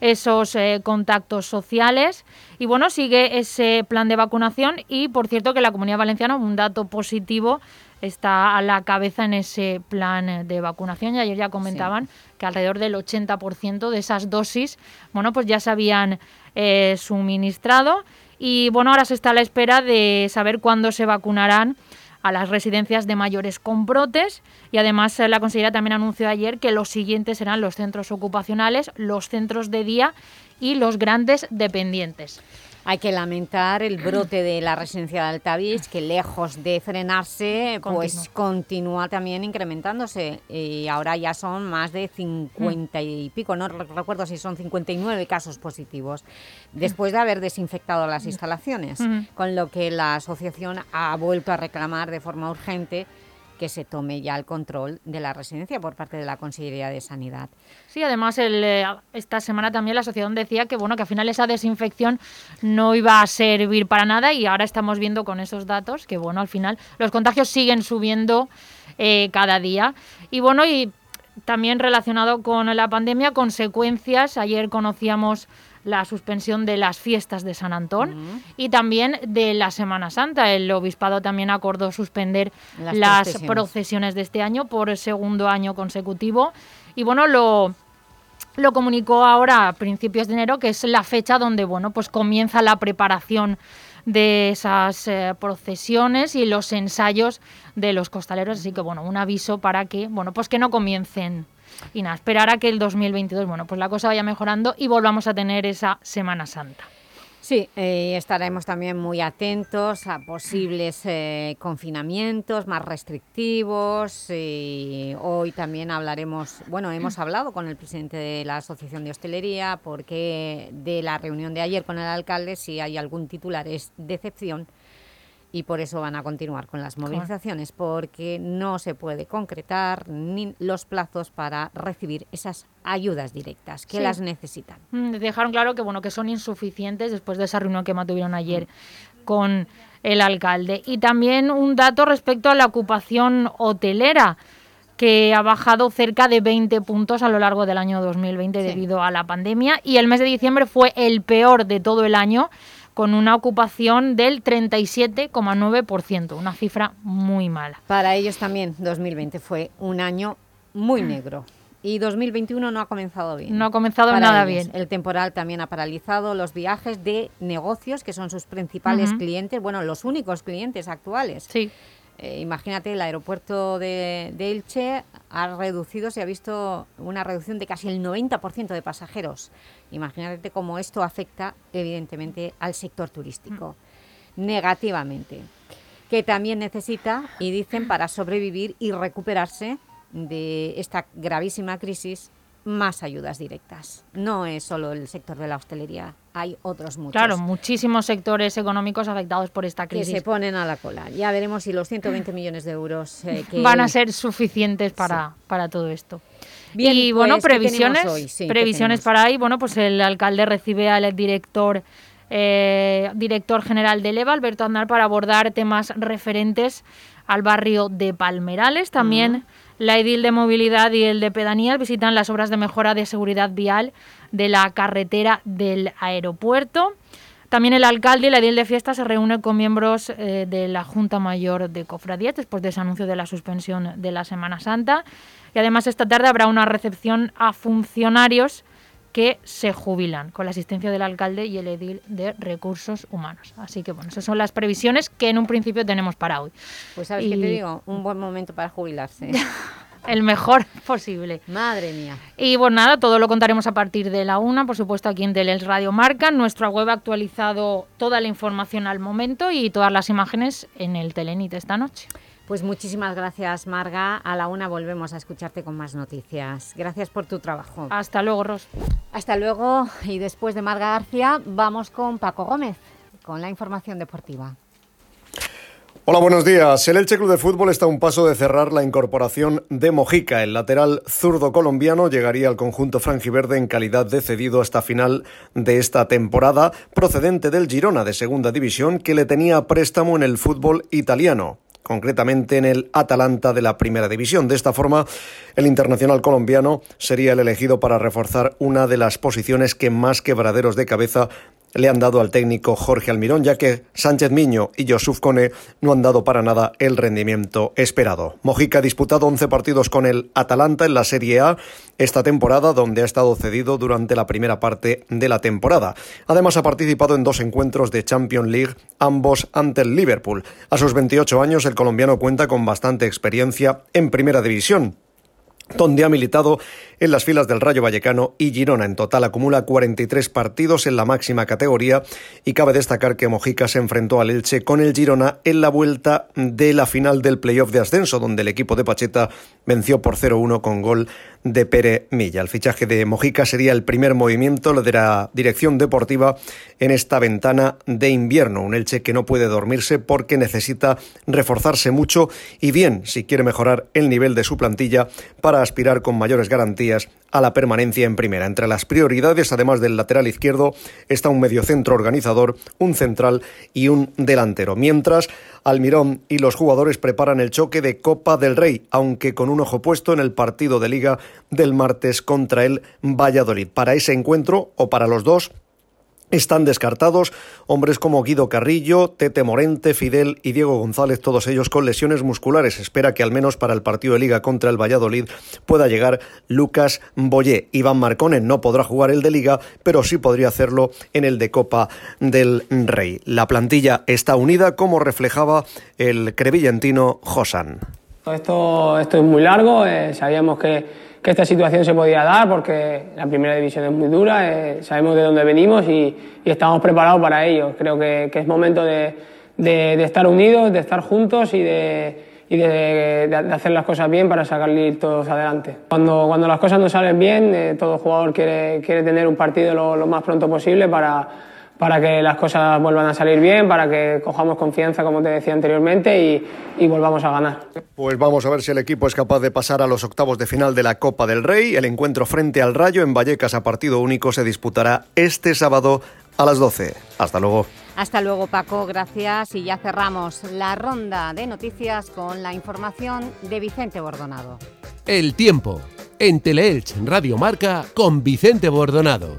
esos eh, contactos sociales. Y bueno, sigue ese plan de vacunación y por cierto que la Comunidad Valenciana, un dato positivo, está a la cabeza en ese plan de vacunación. Y ayer ya comentaban que alrededor del 80% de esas dosis, bueno, pues ya se habían eh, suministrado. Y bueno, ahora se está a la espera de saber cuándo se vacunarán a las residencias de mayores con brotes y además eh, la consejera también anunció ayer que los siguientes serán los centros ocupacionales, los centros de día y los grandes dependientes. Hay que lamentar el [clears throat] brote de la residencia de Altavix, que lejos de frenarse, pues continúa también incrementándose. Y ahora ya son más de 50 y pico, no recuerdo si son 59 casos positivos, después de haber desinfectado las instalaciones. Con lo que la asociación ha vuelto a reclamar de forma urgente que se tome ya el control de la residencia por parte de la Consejería de Sanidad. Sí, además eh, esta semana también la asociación decía que bueno que al final esa desinfección no iba a servir para nada y ahora estamos viendo con esos datos que bueno al final los contagios siguen subiendo eh, cada día y bueno y también relacionado con la pandemia consecuencias ayer conocíamos la suspensión de las fiestas de San Antón y también de la Semana Santa. El obispado también acordó suspender las, procesiones. de este año por segundo año consecutivo. Y bueno, lo, lo comunicó ahora a principios de enero, que es la fecha donde bueno, pues comienza la preparación de esas eh, procesiones y los ensayos de los costaleros, así que bueno, un aviso para que bueno, pues que no comiencen y nada, esperar a que el 2022, bueno, pues la cosa vaya mejorando y volvamos a tener esa Semana Santa. Sí, eh, estaremos también muy atentos a posibles eh, confinamientos más restrictivos. hoy también hablaremos, bueno, hemos hablado con el presidente de la Asociación de Hostelería porque de la reunión de ayer con el alcalde, si hay algún titular es decepción y por eso van a continuar con las movilizaciones, porque no se puede concretar ni los plazos para recibir esas ayudas directas que las necesitan. Mm, dejaron claro que bueno que son insuficientes después de esa reunión que mantuvieron ayer con el alcalde. Y también un dato respecto a la ocupación hotelera que ha bajado cerca de 20 puntos a lo largo del año 2020 debido a la pandemia y el mes de diciembre fue el peor de todo el año con una ocupación del 37,9%, una cifra muy mala. Para ellos también 2020 fue un año muy negro. Y 2021 no ha comenzado bien. No ha comenzado nada bien. El temporal también ha paralizado los viajes de negocios, que son sus principales clientes, bueno, los únicos clientes actuales. Sí. Eh, imagínate, el aeropuerto de, Elche ha reducido, se ha visto una reducción de casi el 90% de pasajeros. Imagínate cómo esto afecta, evidentemente, al sector turístico, mm. negativamente, que también necesita, y dicen, para sobrevivir y recuperarse de esta gravísima crisis, más ayudas directas. No es solo el sector de la hostelería, hay otros muchos. Claro, muchísimos sectores económicos afectados por esta crisis. Que se ponen a la cola. Ya veremos si los 120 millones de euros... Eh, [laughs] Van a ser suficientes para, para todo esto. Bien, y bueno, pues, previsiones, previsiones para ahí. Bueno, pues el alcalde recibe al director eh, director general de Leva, Alberto Aznar, para abordar temas referentes al barrio de Palmerales. También la edil de movilidad y el de pedanías visitan las obras de mejora de seguridad vial de la carretera del aeropuerto. También el alcalde y la edil de fiesta se reúnen con miembros eh, de la Junta Mayor de Cofradías después de ese anuncio de la suspensión de la Semana Santa. Y además esta tarde habrá una recepción a funcionarios que se jubilan con la asistencia del alcalde y el edil de recursos humanos. Así que bueno, esas son las previsiones que en un principio tenemos para hoy. Pues sabes qué te digo, un buen momento para jubilarse. [laughs] el mejor [laughs] posible. Madre mía. Y bueno, nada, todo lo contaremos a partir de la una, por supuesto, aquí en Teleels Radio Marca. nuestra web ha actualizado toda la información al momento y todas las imágenes en el Telenit esta noche. Pues muchísimas gracias, Marga. A la una volvemos a escucharte con más noticias. Gracias por tu trabajo. Hasta luego, Ros. Hasta luego. Y después de Marga García, vamos con Paco Gómez, con la información deportiva. Hola, buenos días. El Elche Club de Fútbol está a un paso de cerrar la incorporación de Mojica. El lateral zurdo colombiano llegaría al conjunto franjiverde en calidad de cedido hasta final de esta temporada, procedente del Girona de Segunda División, que le tenía préstamo en el fútbol italiano concretamente en el Atalanta de la Primera División. De esta forma, el internacional colombiano sería el elegido para reforzar una de las posiciones que más quebraderos de cabeza le han dado al técnico Jorge Almirón, ya que Sánchez Miño y Josuf Cone no han dado para nada el rendimiento esperado. Mojica ha disputado 11 partidos con el Atalanta en la Serie A esta temporada, donde ha estado cedido durante la primera parte de la temporada. Además, ha participado en dos encuentros de Champions League, ambos ante el Liverpool. A sus 28 años, el colombiano cuenta con bastante experiencia en primera división donde ha militado en las filas del Rayo Vallecano y Girona. En total acumula 43 partidos en la máxima categoría y cabe destacar que Mojica se enfrentó al Elche con el Girona en la vuelta de la final del playoff de ascenso, donde el equipo de Pacheta venció por 0-1 con gol de Pere Milla. El fichaje de Mojica sería el primer movimiento de la dirección deportiva en esta ventana de invierno. Un Elche que no puede dormirse porque necesita reforzarse mucho y bien si quiere mejorar el nivel de su plantilla para aspirar con mayores garantías a la permanencia en primera. Entre las prioridades, además del lateral izquierdo, está un mediocentro organizador, un central y un delantero. Mientras, Almirón y los jugadores preparan el choque de Copa del Rey, aunque con un ojo puesto en el partido de liga del martes contra el Valladolid. Para ese encuentro, o para los dos, están descartados hombres como Guido Carrillo, Tete Morente, Fidel y Diego González, todos ellos con lesiones musculares. Espera que al menos para el partido de liga contra el Valladolid pueda llegar Lucas Boyé. Iván Marcone no podrá jugar el de liga, pero sí podría hacerlo en el de Copa del Rey. La plantilla está unida como reflejaba el crevillentino Josan. Esto, esto es muy largo, eh, sabíamos que que esta situación se podía dar porque la primera división es muy dura, eh, sabemos de dónde venimos y, estamos preparados para ello. Creo que, es momento de, estar unidos, de estar juntos y de, hacer las cosas bien para sacarle todos adelante. Cuando, cuando las cosas no salen bien, eh, todo jugador quiere, quiere tener un partido lo más pronto posible para para que las cosas vuelvan a salir bien, para que cojamos confianza, como te decía anteriormente, y, volvamos a ganar. Pues vamos a ver si el equipo es capaz de pasar a los octavos de final de la Copa del Rey. El encuentro frente al Rayo en Vallecas a partido único se disputará este sábado a las 12. Hasta luego. Hasta luego Paco, gracias y ya cerramos la ronda de noticias con la información de Vicente Bordonado. El tiempo en Teleelch Radio Marca con Vicente Bordonado.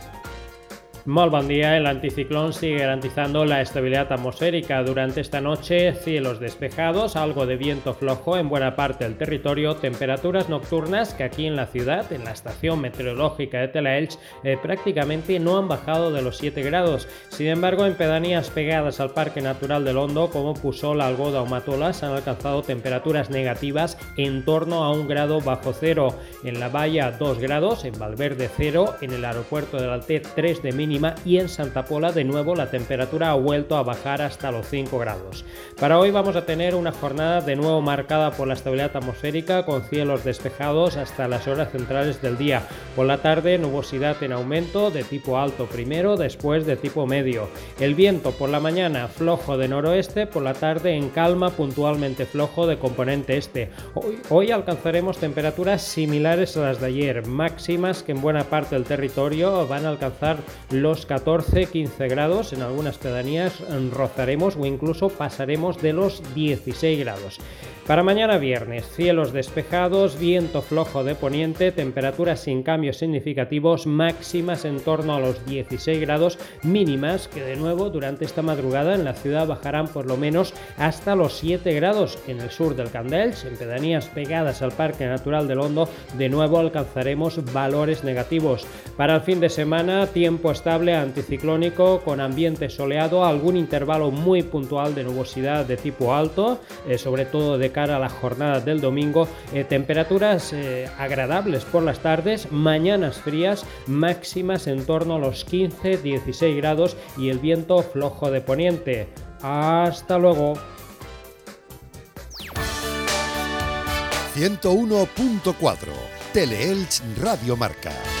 Molt bon. El anticiclón sigue garantizando la estabilidad atmosférica. Durante esta noche, cielos despejados, algo de viento flojo en buena parte del territorio, temperaturas nocturnas que aquí en la ciudad, en la estación meteorológica de Telaelch, eh, prácticamente no han bajado de los 7 grados. Sin embargo, en pedanías pegadas al Parque Natural del Hondo, como Pusola, Algoda o Matolas, han alcanzado temperaturas negativas en torno a un grado bajo cero. En la Valla, 2 grados, en Valverde 0, en el aeropuerto del Altet 3 de mínimo mínima y en Santa Pola de nuevo la temperatura ha vuelto a bajar hasta los 5 grados. Para hoy vamos a tener una jornada de nuevo marcada por la estabilidad atmosférica con cielos despejados hasta las horas centrales del día. Por la tarde nubosidad en aumento de tipo alto primero, después de tipo medio. El viento por la mañana flojo de noroeste, por la tarde en calma puntualmente flojo de componente este. Hoy, hoy alcanzaremos temperaturas similares a las de ayer, máximas que en buena parte del territorio van a alcanzar los 14-15 grados, en algunas pedanías rozaremos o incluso pasaremos de los 16 grados. Para mañana viernes, cielos despejados, viento flojo de poniente, temperaturas sin cambios significativos, máximas en torno a los 16 grados, mínimas que de nuevo durante esta madrugada en la ciudad bajarán por lo menos hasta los 7 grados. En el sur del Candelch, en pedanías pegadas al Parque Natural del Hondo, de nuevo alcanzaremos valores negativos. Para el fin de semana, tiempo anticiclónico con ambiente soleado, algún intervalo muy puntual de nubosidad de tipo alto, eh, sobre todo de cara a la jornada del domingo, eh, temperaturas eh, agradables por las tardes, mañanas frías, máximas en torno a los 15-16 grados y el viento flojo de poniente. Hasta luego. 101.4 Teleelch Radio Marca.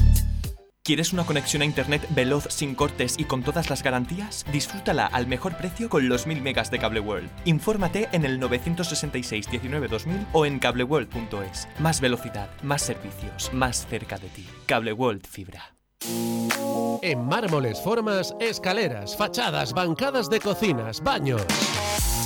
¿Quieres una conexión a internet veloz, sin cortes y con todas las garantías? Disfrútala al mejor precio con los 1000 megas de Cable World. Infórmate en el 966 19 2000 o en cableworld.es. Más velocidad, más servicios, más cerca de ti. Cable World Fibra. En mármoles, formas, escaleras, fachadas, bancadas de cocinas, baños.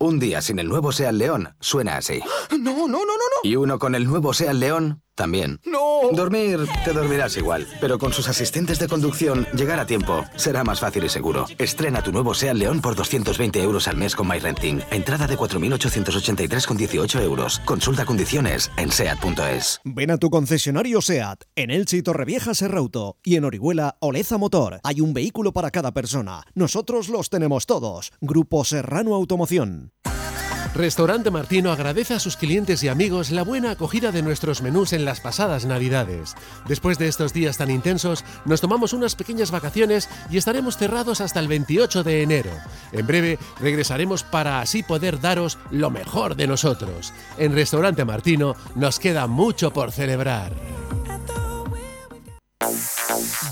Un día sin el nuevo Seat León suena así. [gasps] No, no, no, no, no. Y uno con el nuevo Seat León también. No. Dormir, te dormirás igual. Pero con sus asistentes de conducción, llegar a tiempo será más fácil y seguro. Estrena tu nuevo Seat León por 220 euros al mes con MyRenting. Entrada de 4.883,18 euros. Consulta condiciones en SEAT.es. Ven a tu concesionario SEAT, en Elche y Torrevieja Serrauto y en Orihuela Oleza Motor. Hay un vehículo para cada persona. Nosotros los tenemos todos. Grupo Serrano Automoción. Restaurante Martino agradece a sus clientes y amigos la buena acogida de nuestros menús en las pasadas Navidades. Después de estos días tan intensos, nos tomamos unas pequeñas vacaciones y estaremos cerrados hasta el 28 de enero. En breve regresaremos para así poder daros lo mejor de nosotros. En Restaurante Martino nos queda mucho por celebrar.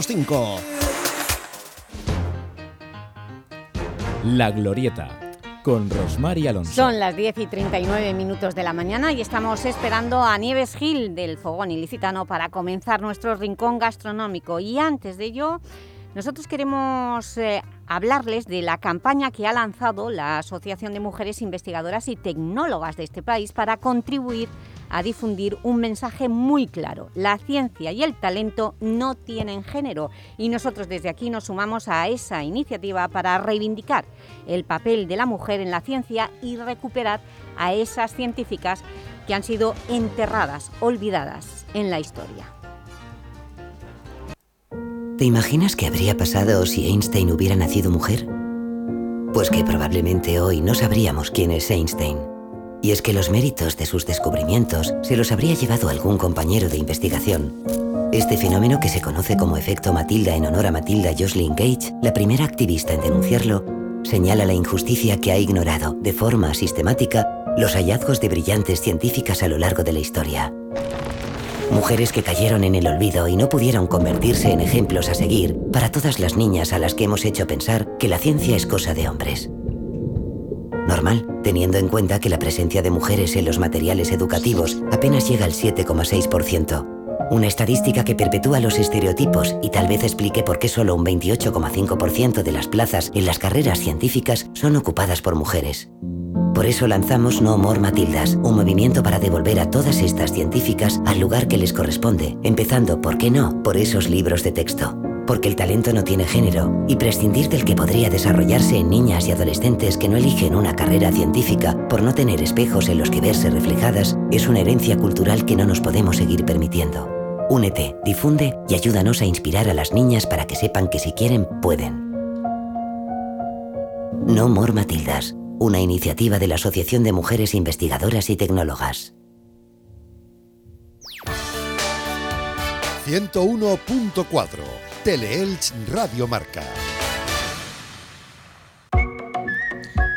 205. La Glorieta, con Rosmar y Alonso. Son las 10 y 39 minutos de la mañana y estamos esperando a Nieves Gil del Fogón Ilicitano para comenzar nuestro rincón gastronómico. Y antes de ello, nosotros queremos eh, hablarles de la campaña que ha lanzado la Asociación de Mujeres Investigadoras y Tecnólogas de este país para contribuir a difundir un mensaje muy claro. La ciencia y el talento no tienen género y nosotros desde aquí nos sumamos a esa iniciativa para reivindicar el papel de la mujer en la ciencia y recuperar a esas científicas que han sido enterradas, olvidadas en la historia. ¿Te imaginas qué habría pasado si Einstein hubiera nacido mujer? Pues que probablemente hoy no sabríamos quién es Einstein. Y es que los méritos de sus descubrimientos se los habría llevado algún compañero de investigación. Este fenómeno que se conoce como efecto Matilda en honor a Matilda Jocelyn Gage, la primera activista en denunciarlo, señala la injusticia que ha ignorado, de forma sistemática, los hallazgos de brillantes científicas a lo largo de la historia. Mujeres que cayeron en el olvido y no pudieron convertirse en ejemplos a seguir para todas las niñas a las que hemos hecho pensar que la ciencia es cosa de hombres. Normal, teniendo en cuenta que la presencia de mujeres en los materiales educativos apenas llega al 7,6%. Una estadística que perpetúa los estereotipos y tal vez explique por qué solo un 28,5% de las plazas en las carreras científicas son ocupadas por mujeres. Por eso lanzamos No More Matildas, un movimiento para devolver a todas estas científicas al lugar que les corresponde, empezando, ¿por qué no?, por esos libros de texto. Porque el talento no tiene género y prescindir del que podría desarrollarse en niñas y adolescentes que no eligen una carrera científica por no tener espejos en los que verse reflejadas es una herencia cultural que no nos podemos seguir permitiendo. Únete, difunde y ayúdanos a inspirar a las niñas para que sepan que si quieren, pueden. No More Matildas, una iniciativa de la Asociación de Mujeres Investigadoras y Tecnólogas. 101.4 Teleelch Radio Marca.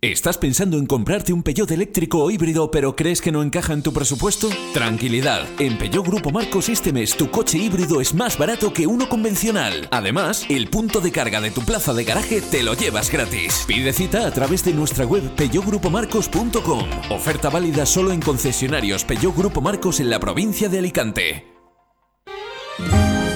¿Estás pensando en comprarte un Peugeot eléctrico o híbrido pero crees que no encaja en tu presupuesto? Tranquilidad, en Peugeot Grupo Marcos este mes tu coche híbrido es más barato que uno convencional. Además, el punto de carga de tu plaza de garaje te lo llevas gratis. Pide cita a través de nuestra web peugeotgrupomarcos.com. Oferta válida solo en concesionarios Peugeot Grupo Marcos en la provincia de Alicante.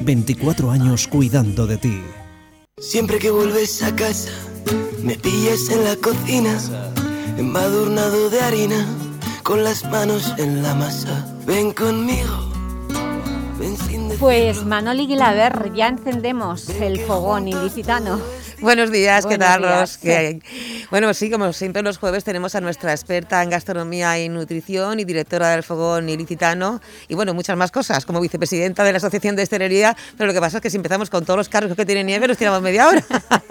24 años cuidando de ti. Siempre que vuelves a casa, me pillas en la cocina, embadurnado de harina, con las manos en la masa. Ven conmigo. Ven sin decirlo. Pues Manoli Guilaber, ya encendemos el fogón ilicitano. Buenos días, ¿qué Buenos tal, días. Ros? ¿Qué hay? Bueno, sí, como siempre los jueves tenemos a nuestra experta en gastronomía y nutrición y directora del Fogón Ilicitano y bueno, muchas más cosas, como vicepresidenta de la Asociación de Hostelería, pero lo que pasa es que si empezamos con todos los cargos que tiene Nieves, nos tiramos media hora.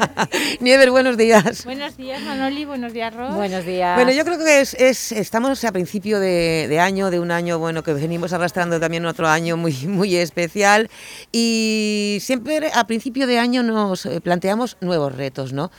[laughs] Nieves, buenos días. Buenos días, Manoli. Buenos días, Ros. Buenos días. Bueno, yo creo que es, es- estamos a principio de, de año, de un año bueno que venimos arrastrando también otro año muy, muy especial y siempre a principio de año nos eh, planteamos nuevos retos, ¿no?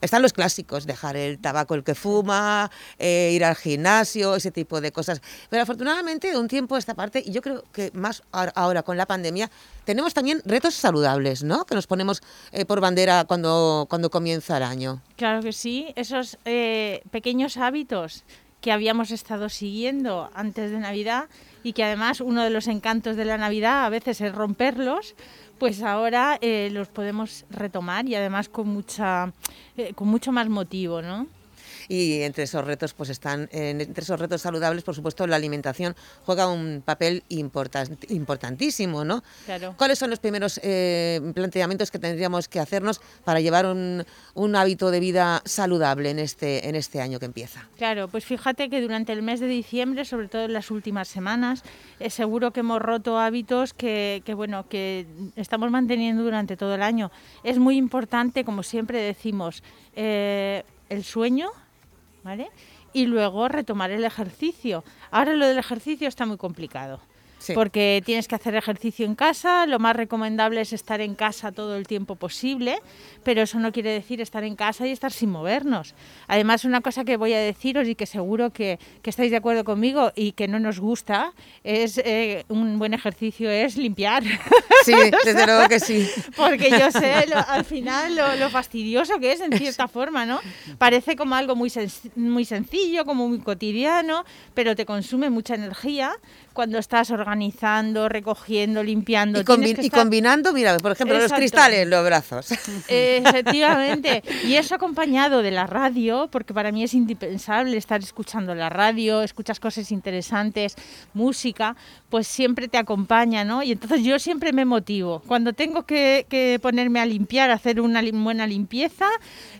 Están los clásicos, dejar el tabaco el que fuma, eh, ir al gimnasio, ese tipo de cosas. Pero afortunadamente un tiempo a esta parte, y yo creo que más ahora con la pandemia, tenemos también retos saludables, ¿no? Que nos ponemos eh, por bandera cuando, cuando comienza el año. Claro que sí, esos eh, pequeños hábitos que habíamos estado siguiendo antes de Navidad y que además uno de los encantos de la Navidad a veces es romperlos, pues ahora eh, los podemos retomar y además con mucha, eh, con mucho más motivo, ¿no? Y entre esos retos pues están, entre esos retos saludables, por supuesto, la alimentación juega un papel importantísimo, ¿no? Claro. ¿Cuáles son los primeros eh, planteamientos que tendríamos que hacernos para llevar un, un, hábito de vida saludable en este, en este año que empieza? Claro, pues fíjate que durante el mes de diciembre, sobre todo en las últimas semanas, es seguro que hemos roto hábitos que, que, bueno, que estamos manteniendo durante todo el año. Es muy importante, como siempre decimos, eh, el sueño, ¿vale? Y luego retomar el ejercicio. Ahora lo del ejercicio está muy complicado porque tienes que hacer ejercicio en casa, lo más recomendable es estar en casa todo el tiempo posible, pero eso no quiere decir estar en casa y estar sin movernos. Además, una cosa que voy a deciros y que seguro que, estáis de acuerdo conmigo y que no nos gusta, es eh, un buen ejercicio es limpiar. [laughs] Sí, [laughs] desde luego que sí. Porque yo sé [laughs] al final lo, fastidioso que es en cierta forma, ¿no? Parece como algo muy, muy sencillo, como muy cotidiano, pero te consume mucha energía cuando estás organizando, recogiendo, limpiando. Y, combinando, mira, por ejemplo, los cristales, los brazos. [laughs] efectivamente. Y eso acompañado de la radio, porque para mí es indispensable estar escuchando la radio, escuchas cosas interesantes, música, pues siempre te acompaña, ¿no? Y entonces yo siempre me motivo. Cuando tengo que, ponerme a limpiar, hacer una buena limpieza,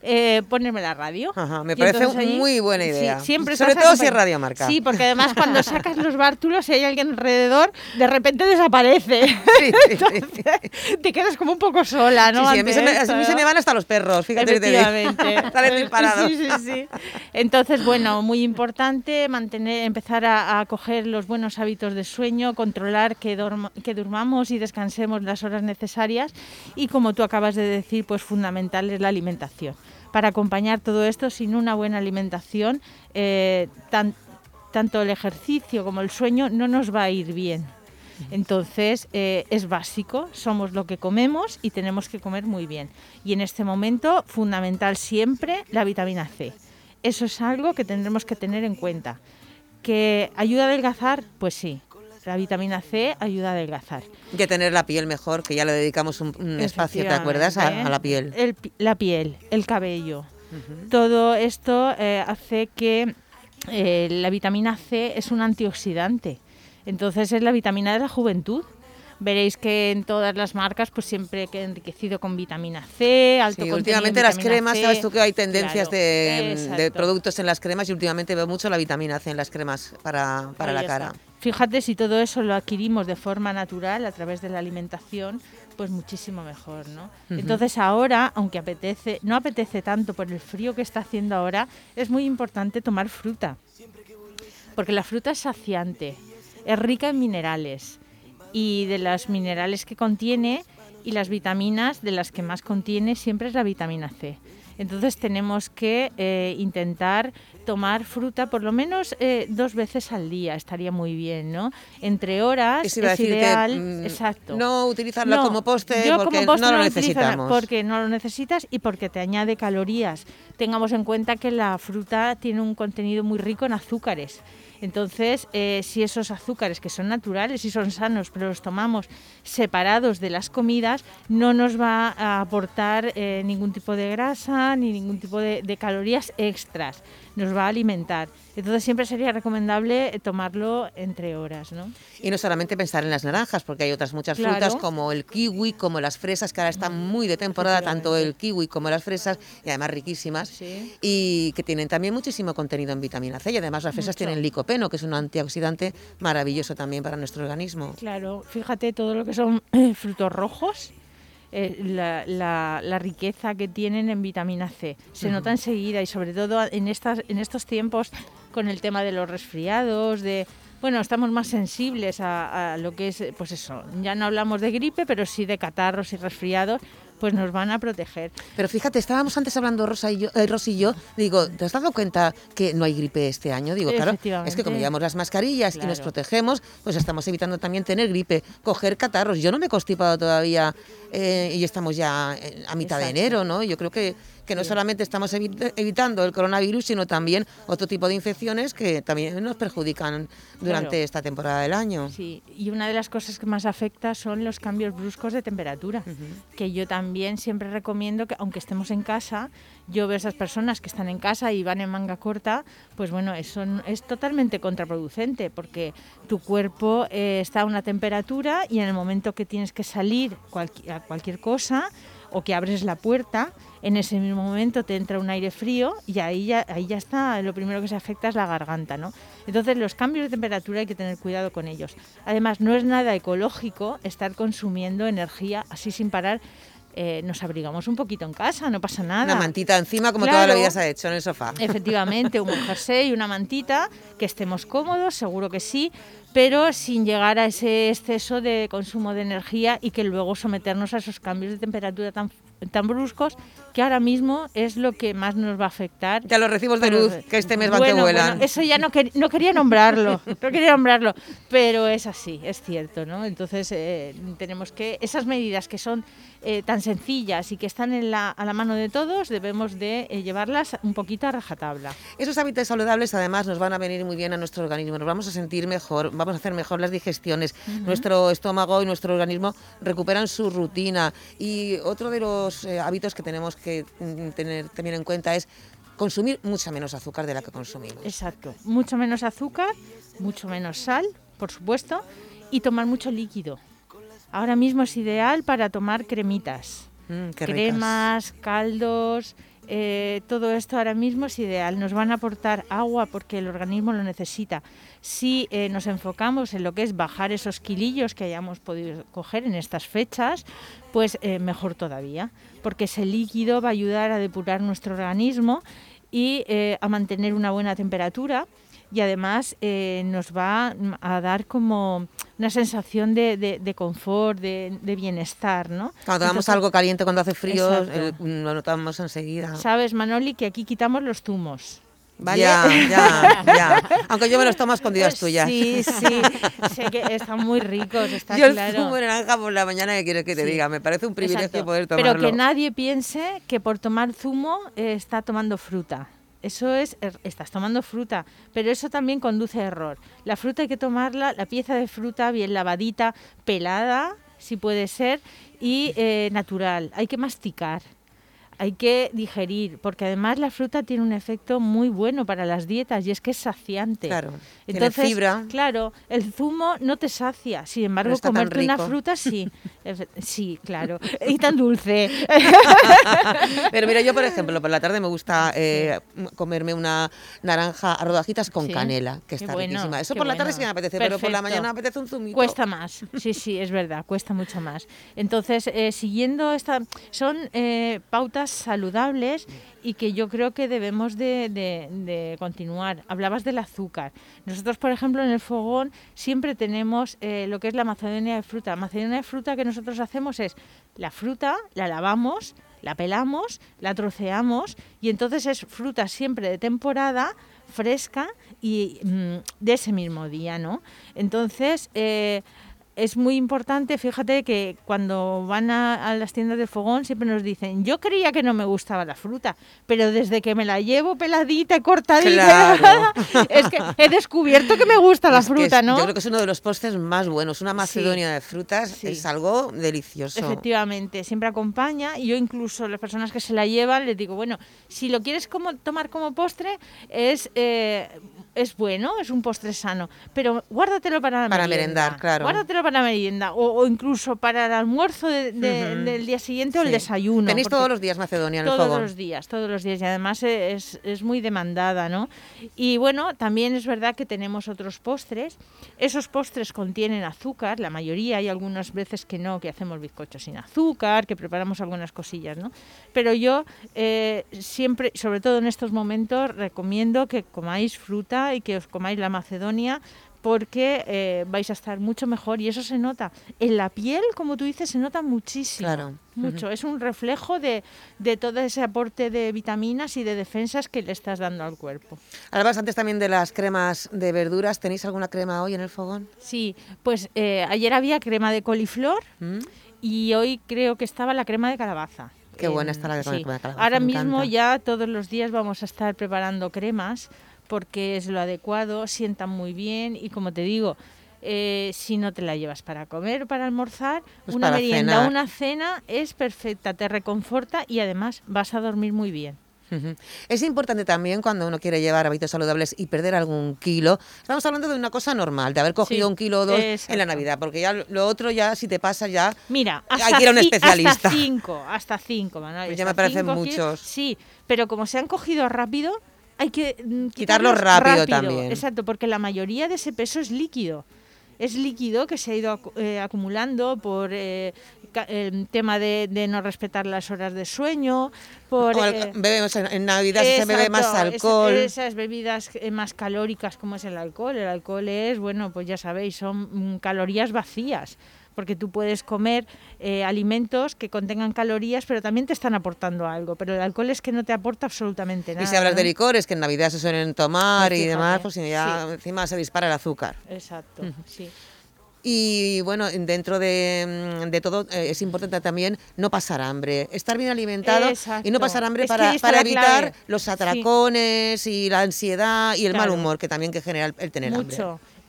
eh, ponerme la radio. me parece muy buena idea. siempre Sobre todo si es radio marca. Sí, porque además cuando sacas los bártulos, hay alguien alrededor, de repente desaparece. [laughs] te quedas como un poco sola, ¿no? a, mí se me, van hasta los perros, fíjate. Efectivamente. [laughs] sí, sí, sí. Entonces, bueno, muy importante mantener, empezar a, coger los buenos hábitos de sueño, controlar que, que durmamos y descansemos las horas necesarias y como tú acabas de decir, pues fundamental es la alimentación para acompañar todo esto sin una buena alimentación, eh, tan, tanto el ejercicio como el sueño no nos va a ir bien. Entonces eh, es básico, somos lo que comemos y tenemos que comer muy bien. Y en este momento, fundamental siempre, la vitamina C. Eso es algo que tendremos que tener en cuenta. ¿Que ayuda a adelgazar? Pues sí. La vitamina C ayuda a adelgazar. Que tener la piel mejor, que ya le dedicamos un, espacio, ¿te acuerdas? A, la piel. la piel, el cabello. Todo esto eh, hace que eh, la vitamina C es un antioxidante. Entonces es la vitamina de la juventud. Veréis que en todas las marcas pues siempre que enriquecido con vitamina C, alto sí, últimamente las cremas, sabes tú que hay tendencias de, productos en las cremas y últimamente veo mucho la vitamina C en las cremas para, la cara. Fíjate si todo eso lo adquirimos de forma natural a través de la alimentación, pues muchísimo mejor, ¿no? Entonces ahora, aunque apetece, no apetece tanto por el frío que está haciendo ahora, es muy importante tomar fruta. Porque la fruta es saciante, es rica en minerales y de los minerales que contiene y las vitaminas de las que más contiene siempre es la vitamina C. Entonces tenemos que eh, intentar tomar fruta por lo menos eh, dos veces al día, estaría muy bien, ¿no? Entre horas es, ideal, mm, exacto. No utilizarlo como poste porque no lo necesitamos. Porque no lo necesitas y porque te añade calorías. Tengamos en cuenta que la fruta tiene un contenido muy rico en azúcares. Entonces, eh, si esos azúcares que son naturales y son sanos, pero los tomamos separados de las comidas, no nos va a aportar eh, ningún tipo de grasa ni ningún tipo de calorías extras nos va a alimentar. Entonces siempre sería recomendable tomarlo entre horas, ¿no? Y no solamente pensar en las naranjas, porque hay otras muchas frutas como el kiwi, como las fresas, que ahora están muy de temporada, tanto el kiwi como las fresas, y además riquísimas, y que tienen también muchísimo contenido en vitamina C, y además las fresas tienen licopeno, que es un antioxidante maravilloso también para nuestro organismo. Claro, fíjate todo lo que son eh, frutos rojos, eh, la, riqueza que tienen en vitamina C. Se nota enseguida y sobre todo en, estas, en estos tiempos con el tema de los resfriados, de... Bueno, estamos más sensibles a, a lo que es, pues eso, ya no hablamos de gripe, pero sí de catarros y resfriados, pues nos van a proteger. Pero fíjate, estábamos antes hablando Rosa y yo, eh, y yo, digo, ¿te has dado cuenta que no hay gripe este año? Digo, claro, es que como llevamos las mascarillas y nos protegemos, pues estamos evitando también tener gripe, coger catarros. Yo no me he constipado todavía eh, y estamos ya a mitad de enero, ¿no? Yo creo que que no solamente estamos evitando el coronavirus, sino también otro tipo de infecciones que también nos perjudican durante esta temporada del año. Sí, y una de las cosas que más afecta son los cambios bruscos de temperatura, que yo también siempre recomiendo que, aunque estemos en casa, yo veo a esas personas que están en casa y van en manga corta, pues bueno, eso es totalmente contraproducente porque tu cuerpo eh, está a una temperatura y en el momento que tienes que salir a cualquier cosa o que abres la puerta, en ese mismo momento te entra un aire frío y ahí ya, ahí ya está, lo primero que se afecta es la garganta, ¿no? Entonces los cambios de temperatura hay que tener cuidado con ellos. Además, no es nada ecológico estar consumiendo energía así sin parar eh, nos abrigamos un poquito en casa, no pasa nada. Una mantita encima, como toda la vida se ha hecho en el sofá. Efectivamente, un [laughs] jersey, una mantita, que estemos cómodos, seguro que sí, pero sin llegar a ese exceso de consumo de energía y que luego someternos a esos cambios de temperatura tan, tan bruscos que ahora mismo es lo que más nos va a afectar. Ya los recibos de luz que este mes van bueno, vuelan. eso ya no, no, quería nombrarlo, no quería nombrarlo, pero es así, es cierto, ¿no? Entonces eh, tenemos que esas medidas que son eh, tan sencillas y que están en la, a la mano de todos, debemos de eh, llevarlas un poquito a rajatabla. Esos hábitos saludables además nos van a venir muy bien a nuestro organismo, nos vamos a sentir mejor, vamos a hacer mejor las digestiones, nuestro estómago y nuestro organismo recuperan su rutina y otro de los eh, hábitos que tenemos que mm, tener también en cuenta es consumir mucha menos azúcar de la que consumimos. Exacto, mucho menos azúcar, mucho menos sal, por supuesto, y tomar mucho líquido Ahora mismo es ideal para tomar cremitas. Mm, Cremas, caldos, eh, todo esto ahora mismo es ideal. Nos van a aportar agua porque el organismo lo necesita. Si eh, nos enfocamos en lo que es bajar esos kilillos que hayamos podido coger en estas fechas, pues eh, mejor todavía, porque ese líquido va a ayudar a depurar nuestro organismo y a mantener una buena temperatura y además eh, nos va a dar como una sensación de, de, confort, de, bienestar, ¿no? Cuando tomamos algo caliente cuando hace frío, eh, lo notamos enseguida. Sabes, Manoli, que aquí quitamos los zumos. ¿Vale? Ya, ya, [laughs] ya. Aunque yo me los tomo a escondidas tuyas. Sí, sí. sé que están muy ricos, está yo claro. Yo el zumo de naranja por la mañana, que quieres que te diga? Me parece un privilegio poder tomarlo. Pero que nadie piense que por tomar zumo eh, está tomando fruta. Eso es, er, estás tomando fruta, pero eso también conduce a error. La fruta hay que tomarla, la pieza de fruta bien lavadita, pelada, si puede ser, y eh, natural. Hay que masticar hay que digerir, porque además la fruta tiene un efecto muy bueno para las dietas y es que es saciante. Claro, Entonces, tiene fibra. Claro, el zumo no te sacia, sin embargo, comerte una fruta sí. [laughs] sí, claro, y tan dulce. [laughs] Pero mira, yo por ejemplo, por la tarde me gusta eh, comerme una naranja a rodajitas con canela, que está riquísima. Eso por la tarde sí me apetece, pero por la mañana me apetece un zumito. Cuesta más, sí, sí, es verdad, cuesta mucho más. Entonces, eh, siguiendo esta, son eh, pautas saludables y que yo creo que debemos de, continuar. Hablabas del azúcar. Nosotros, por ejemplo, en el fogón siempre tenemos eh, lo que es la macedonia de fruta. La macedonia de fruta que nosotros hacemos es la fruta, la lavamos, la pelamos, la troceamos y entonces es fruta siempre de temporada, fresca y mm, de ese mismo día, ¿no? Entonces, eh, es muy importante, fíjate que cuando van a, las tiendas de fogón siempre nos dicen, yo creía que no me gustaba la fruta, pero desde que me la llevo peladita, cortadita, [laughs] es que he descubierto que me gusta la fruta, ¿no? Yo creo que es uno de los postres más buenos, una macedonia de frutas es algo delicioso. Efectivamente, siempre acompaña y yo incluso las personas que se la llevan les digo, bueno, si lo quieres como, tomar como postre es... Eh, es bueno, es un postre sano, pero guárdatelo para la para merendar, claro. Guárdatelo para la merienda o, incluso para el almuerzo del día siguiente o el desayuno. Tenéis todos los días Macedonia en el Todos los días, todos los días y además es, es, muy demandada, ¿no? Y bueno, también es verdad que tenemos otros postres. Esos postres contienen azúcar, la mayoría, hay algunas veces que no, que hacemos bizcochos sin azúcar, que preparamos algunas cosillas, ¿no? Pero yo eh, siempre, sobre todo en estos momentos, recomiendo que comáis fruta y que os comáis la macedonia porque eh, vais a estar mucho mejor y eso se nota. En la piel, como tú dices, se nota muchísimo. Claro. Mucho. Es un reflejo de, de, todo ese aporte de vitaminas y de defensas que le estás dando al cuerpo. Además, antes también de las cremas de verduras, ¿tenéis alguna crema hoy en el fogón? Sí, pues eh, ayer había crema de coliflor mm. y hoy creo que estaba la crema de calabaza Qué buena está la de sí. la calabaza, Ahora mismo encanta. ya todos los días vamos a estar preparando cremas porque es lo adecuado, sientan muy bien y como te digo, eh, si no te la llevas para comer, para almorzar, Pues una para merienda, cenar. una cena es perfecta, te reconforta y además vas a dormir muy bien. Es importante también cuando uno quiere llevar hábitos saludables y perder algún kilo. Estamos hablando de una cosa normal, de haber cogido Sí, un kilo o dos en la. Navidad, porque ya lo otro ya si te pasa ya Mira, hay hasta, que ir a un ci- especialista. hasta cinco, hasta cinco, Manuel, Pues ya me parecen kilos. muchos. Sí, pero como se han cogido rápido, hay que mm, Quitarlo rápido también. Exacto, porque la mayoría de ese peso es líquido. Es líquido que se ha ido eh, acumulando por eh, el tema de, de no respetar las horas de sueño, por... O eh, bebemos en, en Navidad se bebe más Exacto, alcohol. esas bebidas eh, más calóricas como es el alcohol. El alcohol es, bueno, pues ya sabéis, son mm, calorías vacías. Porque tú puedes comer eh, alimentos que contengan calorías, pero también te están aportando algo. Pero el alcohol es que no te aporta absolutamente nada. y si hablas de licores que en Navidad se suelen tomar Pues y demás, pues ya sí. encima se dispara el azúcar. Exacto, sí. Y bueno, dentro de, mm, de todo eh, es importante también no pasar hambre, estar bien alimentado y no pasar hambre Es para, evitar clave. los Sí. atracones y la ansiedad y el mal humor que también que genera el, el tener hambre.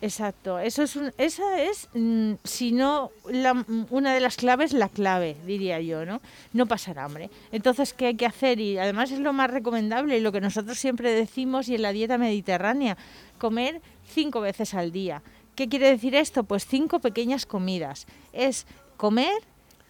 Exacto. Eso es un, esa es, mm, si no, la- mm, una de las claves, la clave, diría yo, ¿no? No pasar hambre. Entonces, ¿qué hay que hacer? Y además es lo más recomendable y lo que nosotros siempre decimos y en la dieta mediterránea, comer cinco veces al día. ¿Qué quiere decir esto? Pues cinco pequeñas comidas. Es comer,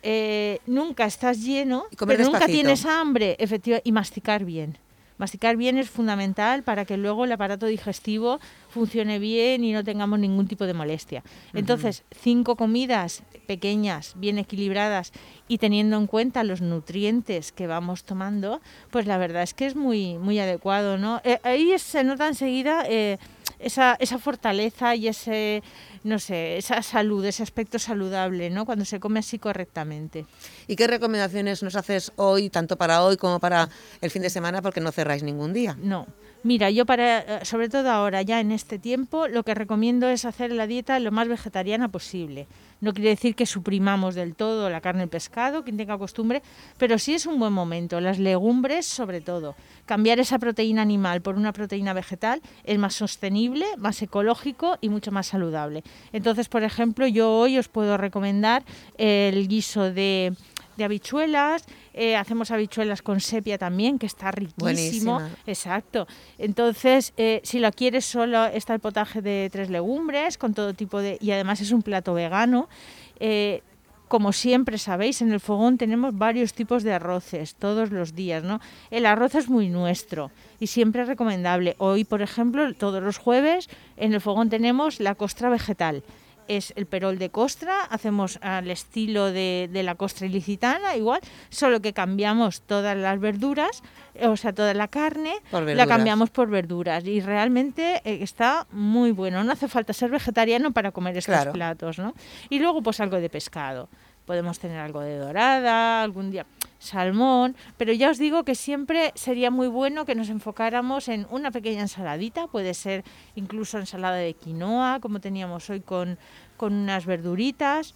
eh, nunca estás lleno, comer pero nunca tienes hambre, efectivamente, y masticar bien. Masticar bien es fundamental para que luego el aparato digestivo funcione bien y no tengamos ningún tipo de molestia. Entonces, cinco comidas pequeñas, bien equilibradas y teniendo en cuenta los nutrientes que vamos tomando, pues la verdad es que es muy, muy adecuado, ¿no? Eh, ahí se nota enseguida eh, esa, esa fortaleza y ese, no sé, esa salud, ese aspecto saludable, ¿no? Cuando se come así correctamente. ¿Y qué recomendaciones nos haces hoy, tanto para hoy como para el fin de semana, porque no cerráis ningún día? No. Mira, yo para, eh, sobre todo ahora, ya en este tiempo, lo que recomiendo es hacer la dieta lo más vegetariana posible. No quiere decir que suprimamos del todo la carne y el pescado, quien tenga costumbre, pero sí es un buen momento. Las legumbres, sobre todo. Cambiar esa proteína animal por una proteína vegetal es más sostenible, más ecológico y mucho más saludable. Entonces, por ejemplo, yo hoy os puedo recomendar el guiso de, de habichuelas, eh, hacemos habichuelas con sepia también, que está riquísimo. Buenísima. Exacto. Entonces, eh, si lo quieres solo, está el potaje de tres legumbres, con todo tipo de... Y además es un plato vegano. Eh, como siempre sabéis, en el fogón tenemos varios tipos de arroces todos los días, ¿no? El arroz es muy nuestro y siempre es recomendable. Hoy, por ejemplo, todos los jueves en el fogón tenemos la costra vegetal. Es el perol de costra, hacemos al estilo de, de la costra ilicitana, igual, solo que cambiamos todas las verduras, eh, o sea, toda la carne, la cambiamos por verduras y realmente eh, está muy bueno. No hace falta ser vegetariano para comer estos Claro. platos, ¿no? Y luego pues algo de pescado. Podemos tener algo de dorada, algún día salmón, pero ya os digo que siempre sería muy bueno que nos enfocáramos en una pequeña ensaladita, puede ser incluso ensalada de quinoa, como teníamos hoy con, con unas verduritas,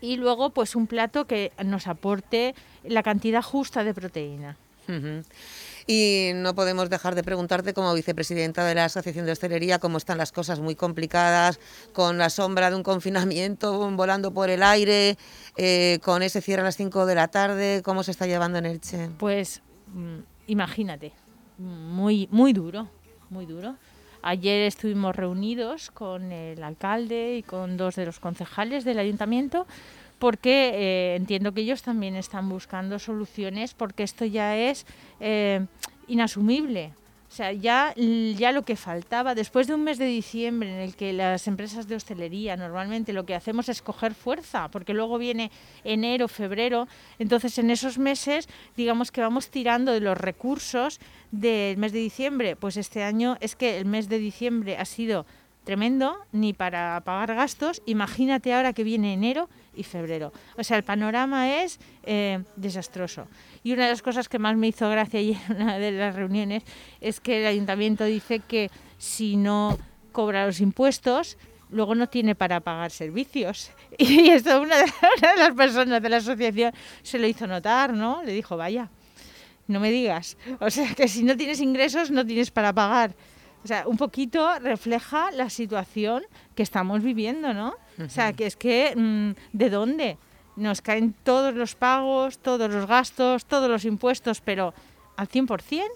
y luego pues un plato que nos aporte la cantidad justa de proteína. Y no podemos dejar de preguntarte, como vicepresidenta de la Asociación de Hostelería, cómo están las cosas muy complicadas, con la sombra de un confinamiento [laughs] volando por el aire, eh, con ese cierre a las 5 de la tarde, ¿cómo se está llevando en Elche? Pues mm, imagínate, muy, muy duro, muy duro. Ayer estuvimos reunidos con el alcalde y con dos de los concejales del ayuntamiento porque eh, entiendo que ellos también están buscando soluciones porque esto ya es eh, inasumible. O sea, ya, ya lo que faltaba, después de un mes de diciembre en el que las empresas de hostelería normalmente lo que hacemos es coger fuerza, porque luego viene enero, febrero, entonces en esos meses digamos que vamos tirando de los recursos del mes de diciembre. Pues este año es que el mes de diciembre ha sido tremendo, ni para pagar gastos. Imagínate ahora que viene enero y febrero. O sea, el panorama es eh, desastroso. Y una de las cosas que más me hizo gracia ayer en una de las reuniones es que el ayuntamiento dice que si no cobra los impuestos, luego no tiene para pagar servicios. [laughs] Y esto una de, [laughs] una de las personas de la asociación se lo hizo notar, ¿no? Le dijo, vaya, no me digas. O sea, que si no tienes ingresos no tienes para pagar. O sea, un poquito refleja la situación que estamos viviendo, ¿no? O sea, que es que, mm, ¿de dónde? Nos caen todos los pagos, todos los gastos, todos los impuestos, pero al 100%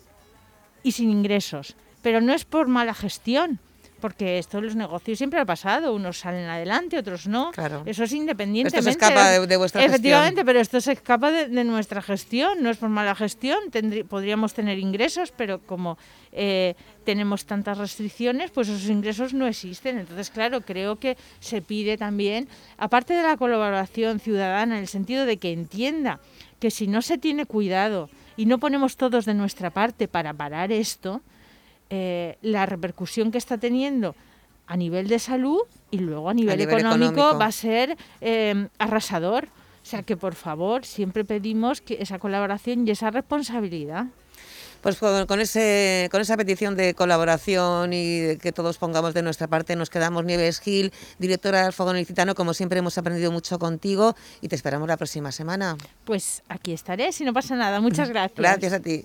y sin ingresos. Pero no es por mala gestión, porque esto en los negocios siempre ha pasado, unos salen adelante, otros no. Claro. Eso es independientemente. Esto se escapa de, de vuestra Efectivamente, gestión. pero esto se escapa de, de nuestra gestión, no es por mala gestión. Tendrí- podríamos tener ingresos, pero como eh, tenemos tantas restricciones, pues esos ingresos no existen. Entonces, claro, creo que se pide también, aparte de la colaboración ciudadana, en el sentido de que entienda que si no se tiene cuidado y no ponemos todos de nuestra parte para parar esto, eh, la repercusión que está teniendo a nivel de salud y luego a nivel, nivel económico, económico. va a ser eh, arrasador. O sea que por favor siempre pedimos que esa colaboración y esa responsabilidad. Pues con, con ese, con esa petición de colaboración y de que todos pongamos de nuestra parte, nos quedamos. Nieves Gil, directora del Fogón Ilicitano, como siempre hemos aprendido mucho contigo y te esperamos la próxima semana. Pues aquí estaré, si no pasa nada. Muchas [laughs] gracias. Gracias a ti.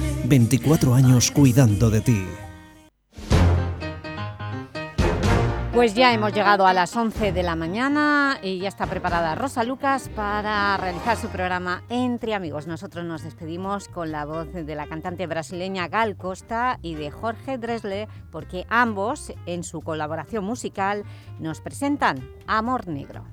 24 años cuidando de ti. Pues ya hemos llegado a las 11 de la mañana y ya está preparada Rosa Lucas para realizar su programa Entre Amigos. Nosotros nos despedimos con la voz de la cantante brasileña Gal Costa y de Jorge Dresle porque ambos, en su colaboración musical, nos presentan Amor Negro.